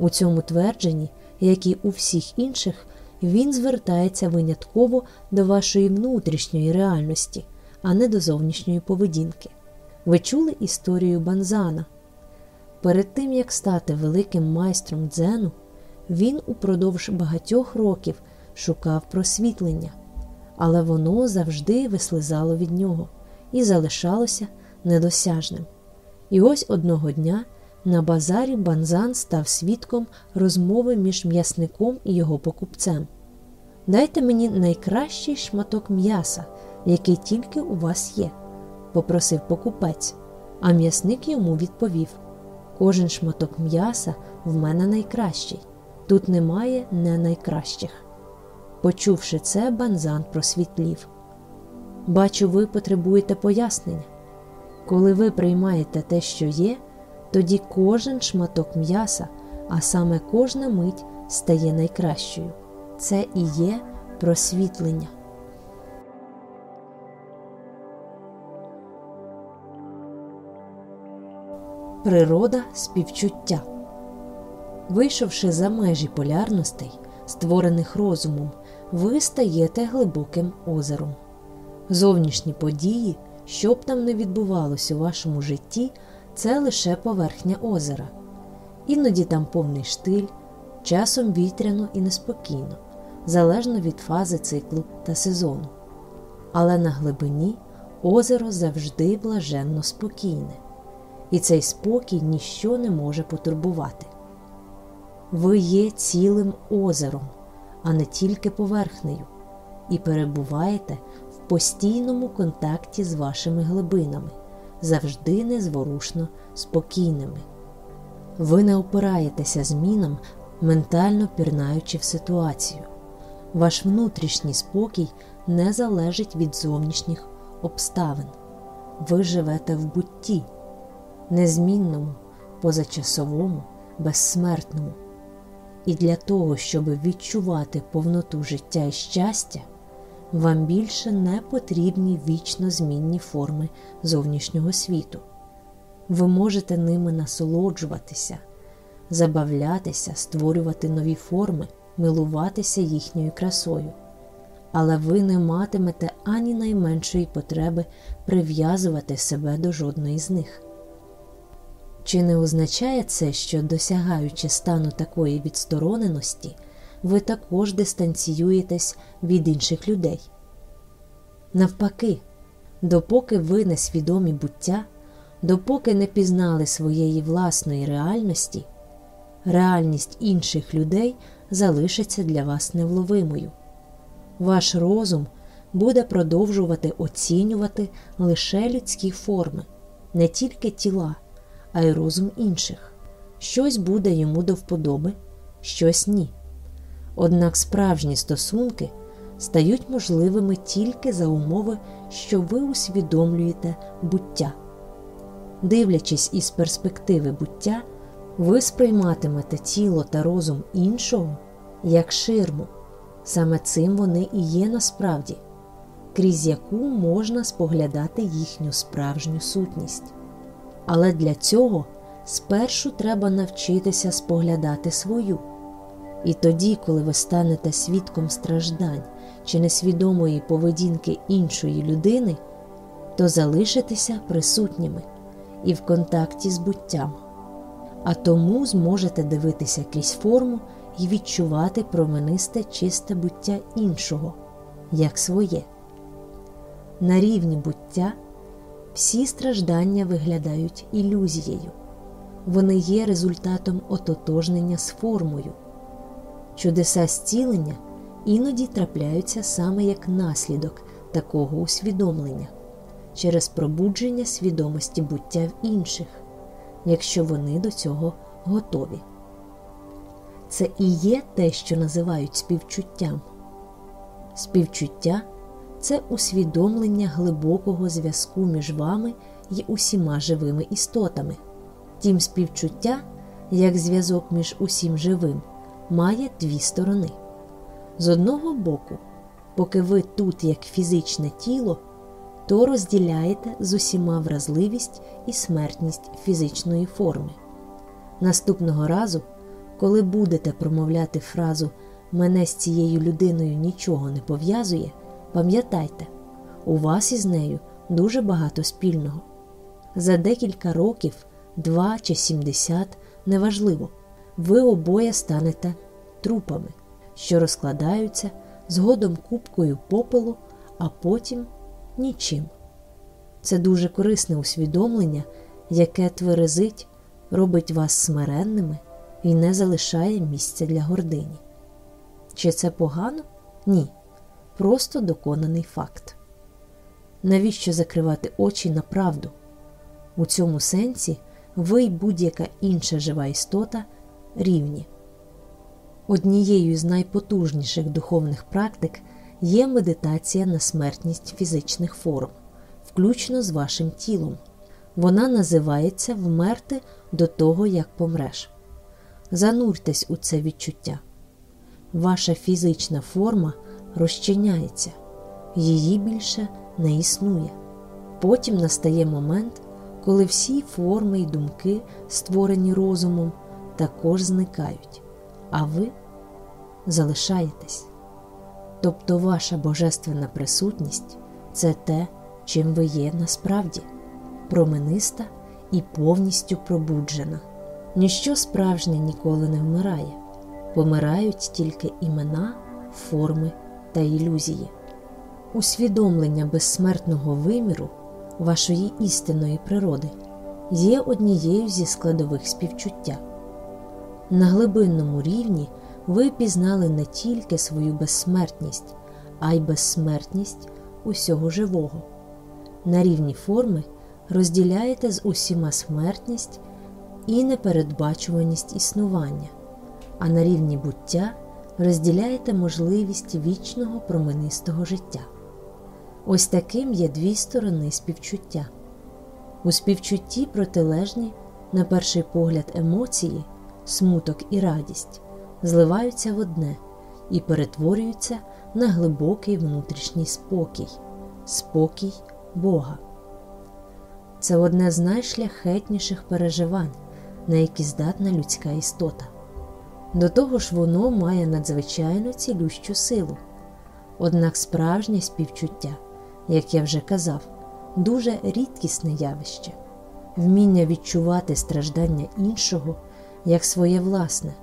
У цьому твердженні, як і у всіх інших, він звертається винятково до вашої внутрішньої реальності, а не до зовнішньої поведінки. Ви чули історію Банзана? Перед тим як стати великим майстром дзену, він упродовж багатьох років шукав просвітлення, але воно завжди вислизало від нього і залишалося недосяжним. І ось одного дня на базарі банзан став свідком розмови між м'ясником і його покупцем. Дайте мені найкращий шматок м'яса, який тільки у вас є, попросив покупець, а м'ясник йому відповів. Кожен шматок м'яса в мене найкращий, тут немає не найкращих. Почувши це, банзан просвітлів. Бачу, ви потребуєте пояснення. Коли ви приймаєте те, що є, тоді кожен шматок м'яса, а саме кожна мить стає найкращою. Це і є просвітлення. Природа співчуття. Вийшовши за межі полярностей, створених розумом, ви стаєте глибоким озером. Зовнішні події, що б там не відбувалося у вашому житті, це лише поверхня озера. Іноді там повний штиль, часом вітряно і неспокійно, залежно від фази циклу та сезону. Але на глибині озеро завжди блаженно спокійне, і цей спокій ніщо не може потурбувати. Ви є цілим озером, а не тільки поверхнею, і перебуваєте в постійному контакті з вашими глибинами, завжди незворушно спокійними. Ви не опираєтеся змінам, ментально пірнаючи в ситуацію. Ваш внутрішній спокій не залежить від зовнішніх обставин. Ви живете в бутті, незмінному, позачасовому, безсмертному. І для того, щоб відчувати повноту життя і щастя, вам більше не потрібні вічно змінні форми зовнішнього світу. Ви можете ними насолоджуватися, забавлятися, створювати нові форми, милуватися їхньою красою, але ви не матимете ані найменшої потреби прив'язувати себе до жодної з них. Чи не означає це, що, досягаючи стану такої відстороненості, ви також дистанціюєтесь від інших людей? Навпаки, допоки ви не свідомі буття, допоки не пізнали своєї власної реальності, реальність інших людей залишиться для вас невловимою. Ваш розум буде продовжувати оцінювати лише людські форми, не тільки тіла а й розум інших. Щось буде йому до вподоби, щось ні. Однак справжні стосунки стають можливими тільки за умови, що ви усвідомлюєте буття. Дивлячись із перспективи буття, ви сприйматимете тіло та розум іншого як ширму. Саме цим вони і є насправді, крізь яку можна споглядати їхню справжню сутність. Але для цього спершу треба навчитися споглядати свою. І тоді, коли ви станете свідком страждань чи несвідомої поведінки іншої людини, то залишитеся присутніми і в контакті з буттям, а тому зможете дивитися крізь форму і відчувати променисте чисте буття іншого, як своє. На рівні буття всі страждання виглядають ілюзією, вони є результатом ототожнення з формою. Чудеса зцілення іноді трапляються саме як наслідок такого усвідомлення через пробудження свідомості буття в інших, якщо вони до цього готові. Це і є те, що називають співчуттям. Співчуття це усвідомлення глибокого зв'язку між вами і усіма живими істотами. Тім співчуття, як зв'язок між усім живим, має дві сторони. З одного боку, поки ви тут як фізичне тіло, то розділяєте з усіма вразливість і смертність фізичної форми. Наступного разу, коли будете промовляти фразу Мене з цією людиною нічого не пов'язує. Пам'ятайте, у вас із нею дуже багато спільного. За декілька років, два чи сімдесят, неважливо, ви обоє станете трупами, що розкладаються згодом купкою попелу, а потім нічим. Це дуже корисне усвідомлення, яке тверезить, робить вас смиренними і не залишає місця для гордині. Чи це погано? Ні просто доконаний факт. Навіщо закривати очі на правду? У цьому сенсі ви й будь-яка інша жива істота рівні. Однією з найпотужніших духовних практик є медитація на смертність фізичних форм, включно з вашим тілом. Вона називається Вмерти до того, як помреш. Зануртесь у це відчуття. Ваша фізична форма розчиняється, її більше не існує. Потім настає момент, коли всі форми й думки, створені розумом, також зникають, а ви залишаєтесь. Тобто ваша божественна присутність це те, чим ви є насправді, промениста і повністю пробуджена. Ніщо справжнє ніколи не вмирає, помирають тільки імена, форми та ілюзії. Усвідомлення безсмертного виміру вашої істинної природи є однією зі складових співчуття. На глибинному рівні ви пізнали не тільки свою безсмертність, а й безсмертність усього живого. На рівні форми розділяєте з усіма смертність і непередбачуваність існування, а на рівні буття розділяєте можливість вічного променистого життя. Ось таким є дві сторони співчуття. У співчутті протилежні, на перший погляд, емоції, смуток і радість зливаються в одне і перетворюються на глибокий внутрішній спокій, спокій Бога. Це одне з найшляхетніших переживань, на які здатна людська істота. До того ж, воно має надзвичайно цілющу силу. Однак справжнє співчуття, як я вже казав, дуже рідкісне явище, вміння відчувати страждання іншого як своє власне,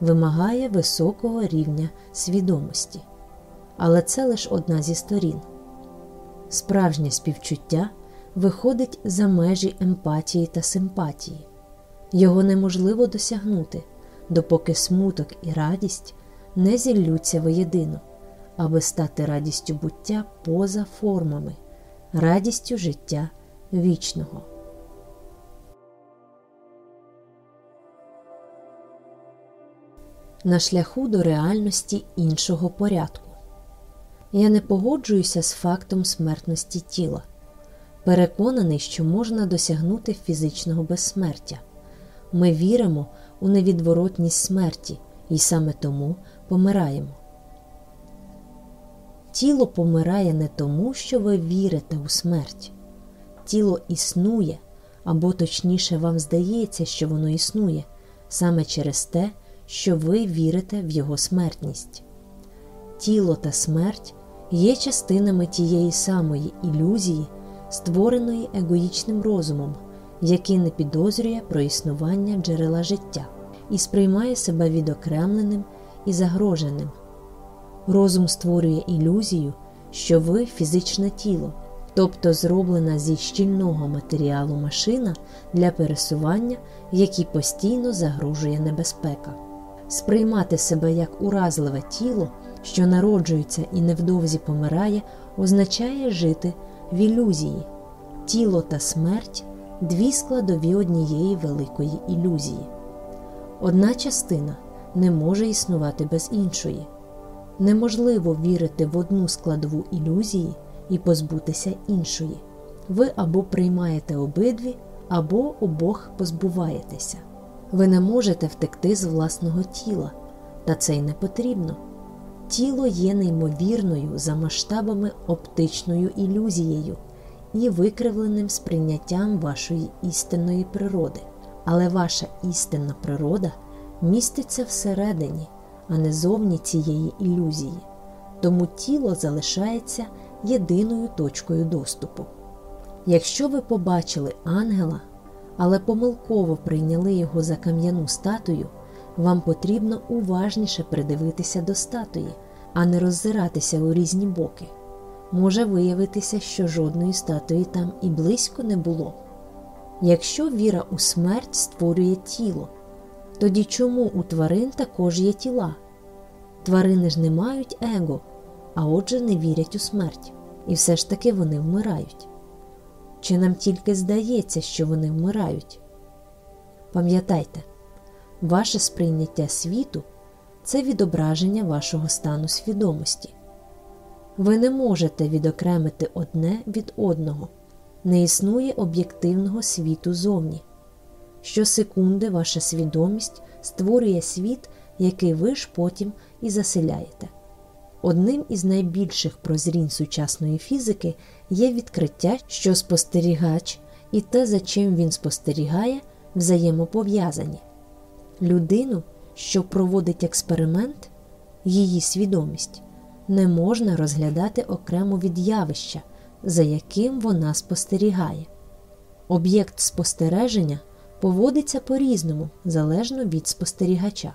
вимагає високого рівня свідомості. Але це лише одна зі сторін. Справжнє співчуття виходить за межі емпатії та симпатії, його неможливо досягнути, допоки смуток і радість не зіллються воєдино, аби стати радістю буття поза формами, радістю життя вічного. На шляху до реальності іншого порядку. Я не погоджуюся з фактом смертності тіла переконаний, що можна досягнути фізичного безсмертя. Ми віримо у невідворотність смерті і саме тому помираємо. Тіло помирає не тому, що ви вірите у смерть. Тіло існує, або точніше вам здається, що воно існує, саме через те, що ви вірите в його смертність. Тіло та смерть є частинами тієї самої ілюзії створеної егоїчним розумом, який не підозрює про існування джерела життя і сприймає себе відокремленим і загроженим. Розум створює ілюзію, що ви фізичне тіло, тобто зроблена зі щільного матеріалу машина для пересування, якій постійно загрожує небезпека. Сприймати себе як уразливе тіло, що народжується і невдовзі помирає, означає жити в ілюзії, тіло та смерть дві складові однієї великої ілюзії. Одна частина не може існувати без іншої. Неможливо вірити в одну складову ілюзії і позбутися іншої. Ви або приймаєте обидві, або обох позбуваєтеся. Ви не можете втекти з власного тіла, та це й не потрібно. Тіло є неймовірною за масштабами оптичною ілюзією і викривленим сприйняттям вашої істинної природи. Але ваша істинна природа міститься всередині, а не зовні цієї ілюзії, тому тіло залишається єдиною точкою доступу. Якщо ви побачили ангела, але помилково прийняли його за кам'яну статую, вам потрібно уважніше придивитися до статуї, а не роззиратися у різні боки. Може виявитися, що жодної статуї там і близько не було. Якщо віра у смерть створює тіло, тоді чому у тварин також є тіла? Тварини ж не мають его, а отже, не вірять у смерть, і все ж таки вони вмирають. Чи нам тільки здається, що вони вмирають? Пам'ятайте, ваше сприйняття світу це відображення вашого стану свідомості. Ви не можете відокремити одне від одного, не існує об'єктивного світу зовні. Щосекунди ваша свідомість створює світ, який ви ж потім і заселяєте. Одним із найбільших прозрінь сучасної фізики є відкриття, що спостерігач, і те, за чим він спостерігає, взаємопов'язані. Людину, що проводить експеримент, її свідомість, не можна розглядати окремо від явища, за яким вона спостерігає. Об'єкт спостереження поводиться по-різному залежно від спостерігача.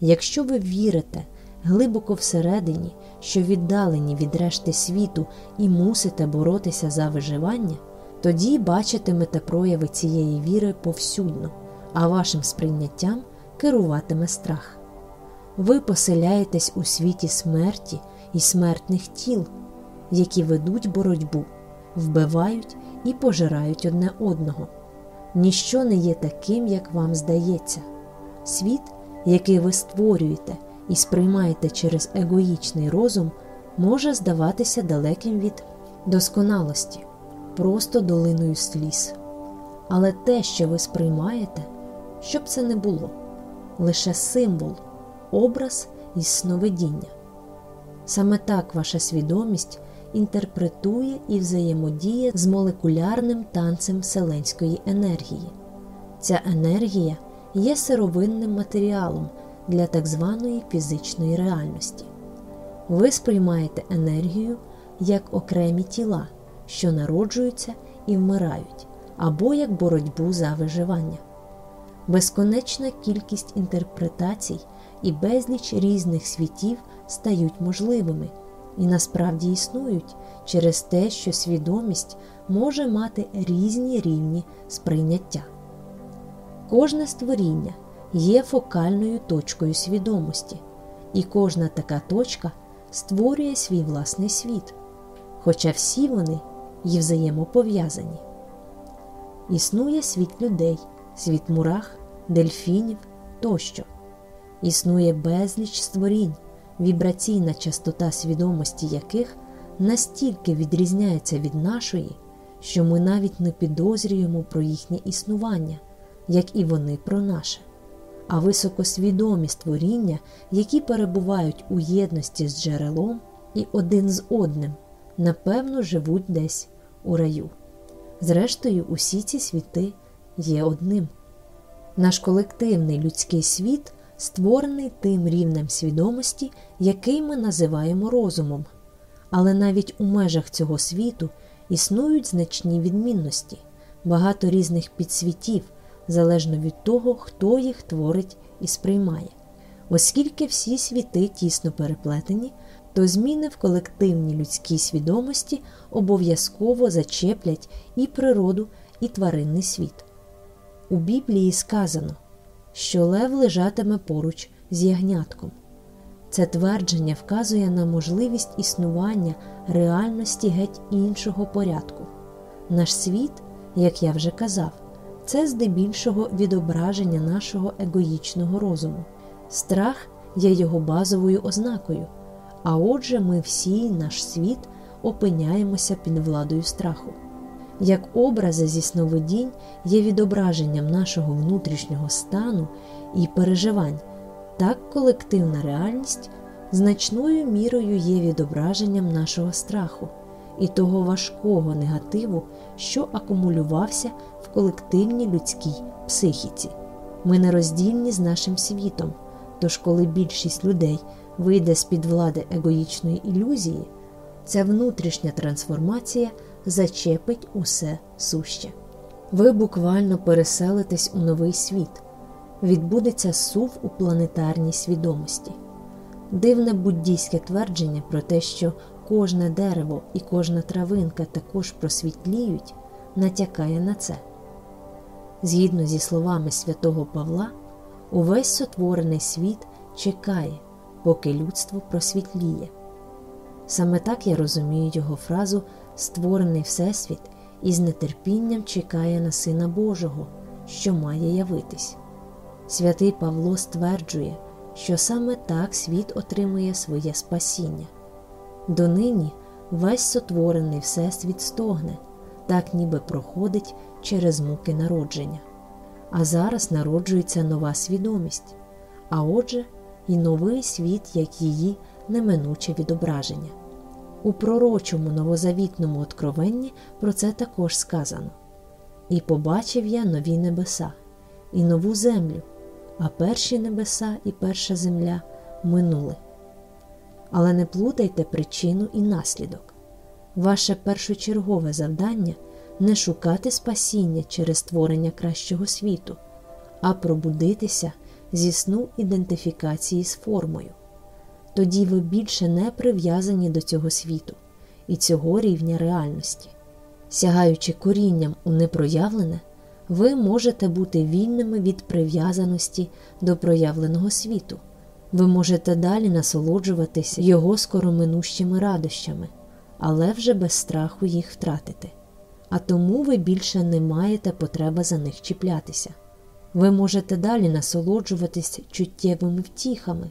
Якщо ви вірите глибоко всередині, що віддалені від решти світу і мусите боротися за виживання, тоді бачитимете прояви цієї віри повсюдно, а вашим сприйняттям керуватиме страх. Ви поселяєтесь у світі смерті і смертних тіл, які ведуть боротьбу, вбивають і пожирають одне одного. Ніщо не є таким, як вам здається. Світ, який ви створюєте і сприймаєте через егоїчний розум, може здаватися далеким від досконалості, просто долиною сліз. Але те, що ви сприймаєте, щоб це не було, лише символ, образ і сновидіння. Саме так ваша свідомість інтерпретує і взаємодіє з молекулярним танцем вселенської енергії. Ця енергія є сировинним матеріалом для так званої фізичної реальності. Ви сприймаєте енергію як окремі тіла, що народжуються і вмирають, або як боротьбу за виживання. Безконечна кількість інтерпретацій і безліч різних світів стають можливими і насправді існують через те, що свідомість може мати різні рівні сприйняття. Кожне створіння є фокальною точкою свідомості, і кожна така точка створює свій власний світ, хоча всі вони є взаємопов'язані. Існує світ людей, світ мурах, дельфінів тощо. Існує безліч створінь, вібраційна частота свідомості яких настільки відрізняється від нашої, що ми навіть не підозрюємо про їхнє існування, як і вони про наше. А високосвідомі створіння, які перебувають у єдності з джерелом і один з одним, напевно, живуть десь у раю. Зрештою, усі ці світи є одним. Наш колективний людський світ створений тим рівнем свідомості, який ми називаємо розумом. Але навіть у межах цього світу існують значні відмінності, багато різних підсвітів, залежно від того, хто їх творить і сприймає. Оскільки всі світи тісно переплетені, то зміни в колективній людській свідомості обов'язково зачеплять і природу, і тваринний світ. У Біблії сказано що лев лежатиме поруч з ягнятком. Це твердження вказує на можливість існування реальності геть іншого порядку. Наш світ, як я вже казав, це здебільшого відображення нашого егоїчного розуму. Страх є його базовою ознакою, а отже, ми всі, наш світ, опиняємося під владою страху як образи зі сновидінь є відображенням нашого внутрішнього стану і переживань, так колективна реальність значною мірою є відображенням нашого страху і того важкого негативу, що акумулювався в колективній людській психіці. Ми нероздільні з нашим світом, тож коли більшість людей вийде з під влади егоїчної ілюзії, ця внутрішня трансформація зачепить усе суще. Ви буквально переселитесь у новий світ, відбудеться сув у планетарній свідомості. Дивне буддійське твердження про те, що кожне дерево і кожна травинка також просвітліють, натякає на це. Згідно зі словами святого Павла, увесь сотворений світ чекає, поки людство просвітліє. Саме так я розумію його фразу створений Всесвіт і з нетерпінням чекає на Сина Божого, що має явитись. Святий Павло стверджує, що саме так світ отримує своє спасіння. Донині весь сотворений Всесвіт стогне, так ніби проходить через муки народження. А зараз народжується нова свідомість, а отже, і новий світ, як її неминуче відображення. У пророчому новозавітному откровенні про це також сказано. І побачив я нові небеса і нову землю, а перші небеса і перша земля минули. Але не плутайте причину і наслідок. Ваше першочергове завдання не шукати спасіння через створення кращого світу, а пробудитися зі сну ідентифікації з формою. Тоді ви більше не прив'язані до цього світу і цього рівня реальності. Сягаючи корінням у непроявлене, ви можете бути вільними від прив'язаності до проявленого світу. Ви можете далі насолоджуватися його скороминущими радощами, але вже без страху їх втратити. А тому ви більше не маєте потреби за них чіплятися. Ви можете далі насолоджуватись чуттєвими втіхами,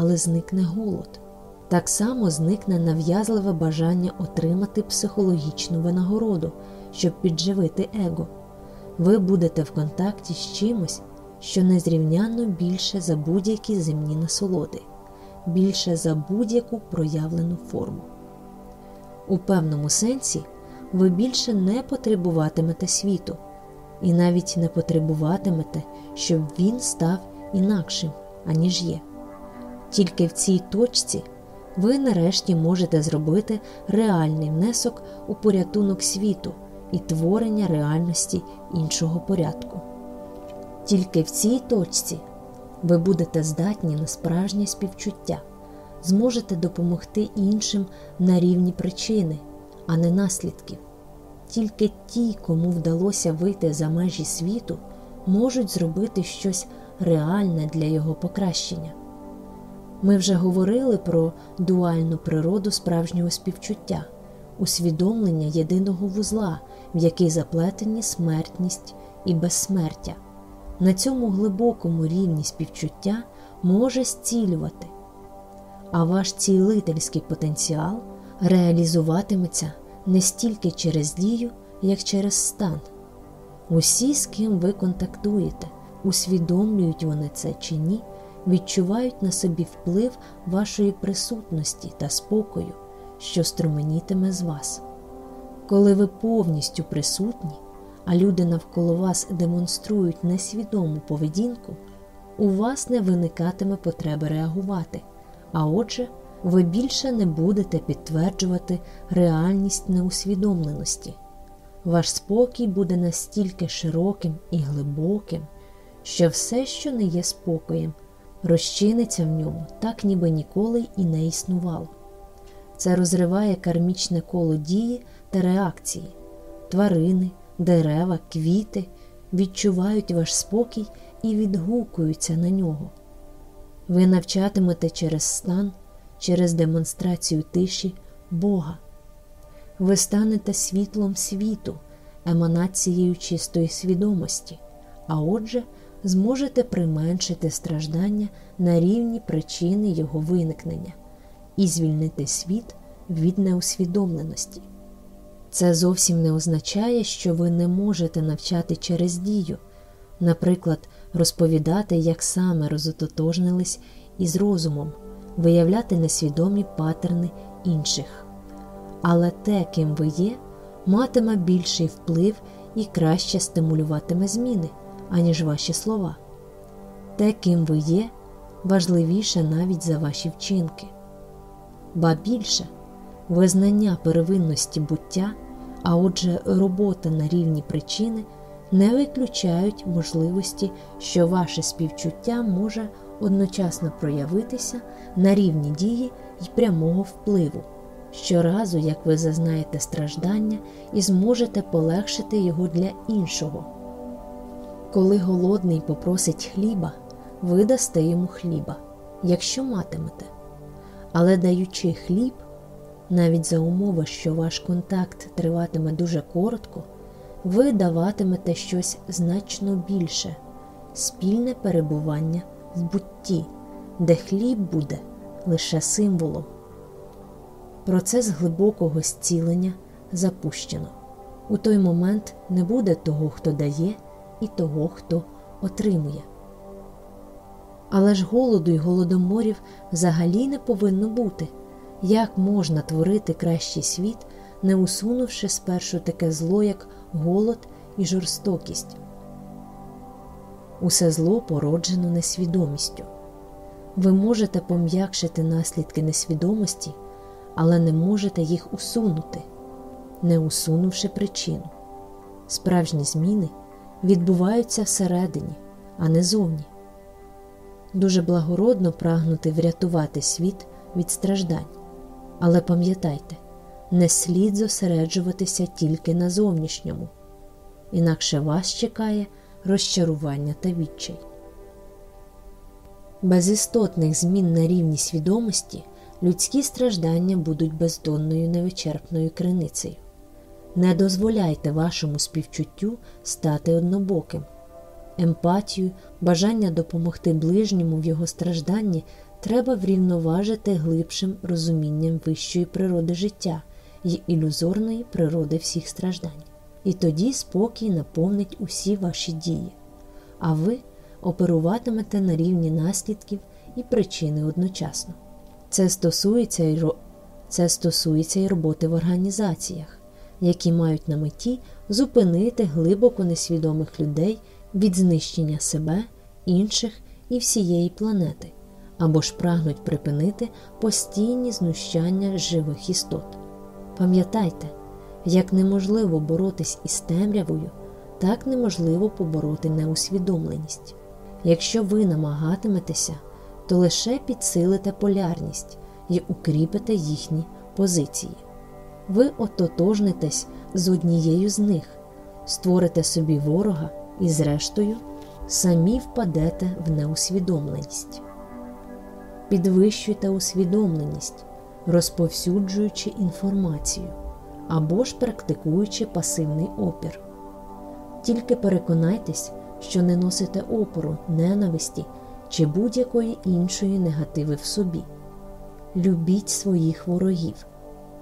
але зникне голод. Так само зникне нав'язливе бажання отримати психологічну винагороду, щоб підживити его. Ви будете в контакті з чимось, що незрівнянно більше за будь-які земні насолоди, більше за будь-яку проявлену форму. У певному сенсі ви більше не потребуватимете світу, і навіть не потребуватимете, щоб він став інакшим, аніж є. Тільки в цій точці ви нарешті можете зробити реальний внесок у порятунок світу і творення реальності іншого порядку. Тільки в цій точці ви будете здатні на справжнє співчуття, зможете допомогти іншим на рівні причини, а не наслідків. Тільки ті, кому вдалося вийти за межі світу, можуть зробити щось реальне для його покращення. Ми вже говорили про дуальну природу справжнього співчуття, усвідомлення єдиного вузла, в який заплетені смертність і безсмертя. На цьому глибокому рівні співчуття може зцілювати, а ваш цілительський потенціал реалізуватиметься не стільки через дію, як через стан. Усі, з ким ви контактуєте, усвідомлюють вони це чи ні, відчувають на собі вплив вашої присутності та спокою, що струменітиме з вас. Коли ви повністю присутні, а люди навколо вас демонструють несвідому поведінку, у вас не виникатиме потреби реагувати, а отже, ви більше не будете підтверджувати реальність неусвідомленості. Ваш спокій буде настільки широким і глибоким, що все, що не є спокоєм, розчиниться в ньому так, ніби ніколи і не існувало. Це розриває кармічне коло дії та реакції. Тварини, дерева, квіти відчувають ваш спокій і відгукуються на нього. Ви навчатимете через стан, через демонстрацію тиші Бога. Ви станете світлом світу, еманацією чистої свідомості, а отже, зможете применшити страждання на рівні причини його виникнення і звільнити світ від неусвідомленості. Це зовсім не означає, що ви не можете навчати через дію, наприклад, розповідати, як саме розототожнились із розумом, виявляти несвідомі патерни інших. Але те, ким ви є, матиме більший вплив і краще стимулюватиме зміни, аніж ваші слова. Те, ким ви є, важливіше навіть за ваші вчинки. Ба більше визнання первинності буття, а отже, робота на рівні причини не виключають можливості, що ваше співчуття може одночасно проявитися на рівні дії й прямого впливу, щоразу, як ви зазнаєте страждання і зможете полегшити його для іншого. Коли голодний попросить хліба, ви дасте йому хліба, якщо матимете. Але даючи хліб, навіть за умови, що ваш контакт триватиме дуже коротко, ви даватимете щось значно більше, спільне перебування в бутті, де хліб буде лише символом. Процес глибокого зцілення запущено. У той момент не буде того, хто дає, і того, хто отримує. Але ж голоду й голодоморів взагалі не повинно бути. Як можна творити кращий світ, не усунувши спершу таке зло, як голод і жорстокість. Усе зло породжено несвідомістю. Ви можете пом'якшити наслідки несвідомості, але не можете їх усунути, не усунувши причину. Справжні зміни відбуваються всередині, а не зовні. Дуже благородно прагнути врятувати світ від страждань. Але пам'ятайте, не слід зосереджуватися тільки на зовнішньому, інакше вас чекає розчарування та відчай. Без істотних змін на рівні свідомості людські страждання будуть бездонною невичерпною криницею. Не дозволяйте вашому співчуттю стати однобоким. Емпатію, бажання допомогти ближньому в його стражданні треба врівноважити глибшим розумінням вищої природи життя і ілюзорної природи всіх страждань. І тоді спокій наповнить усі ваші дії, а ви оперуватимете на рівні наслідків і причини одночасно. Це стосується й це стосується й роботи в організаціях, які мають на меті зупинити глибоко несвідомих людей від знищення себе, інших і всієї планети, або ж прагнуть припинити постійні знущання живих істот. Пам'ятайте, як неможливо боротись із темрявою, так неможливо побороти неусвідомленість. Якщо ви намагатиметеся, то лише підсилите полярність і укріпите їхні позиції. Ви ототожнитесь з однією з них, створите собі ворога і, зрештою, самі впадете в неусвідомленість. Підвищуйте усвідомленість, розповсюджуючи інформацію або ж практикуючи пасивний опір. Тільки переконайтесь, що не носите опору, ненависті чи будь-якої іншої негативи в собі. Любіть своїх ворогів,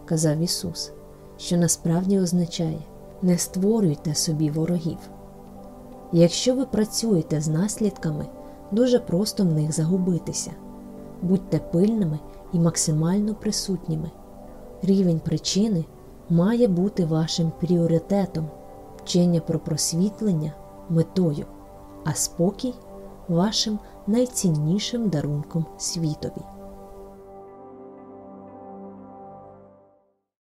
казав Ісус, що насправді означає не створюйте собі ворогів. Якщо ви працюєте з наслідками, дуже просто в них загубитися. Будьте пильними і максимально присутніми. Рівень причини має бути вашим пріоритетом, вчення про просвітлення метою, а спокій вашим найціннішим дарунком світові.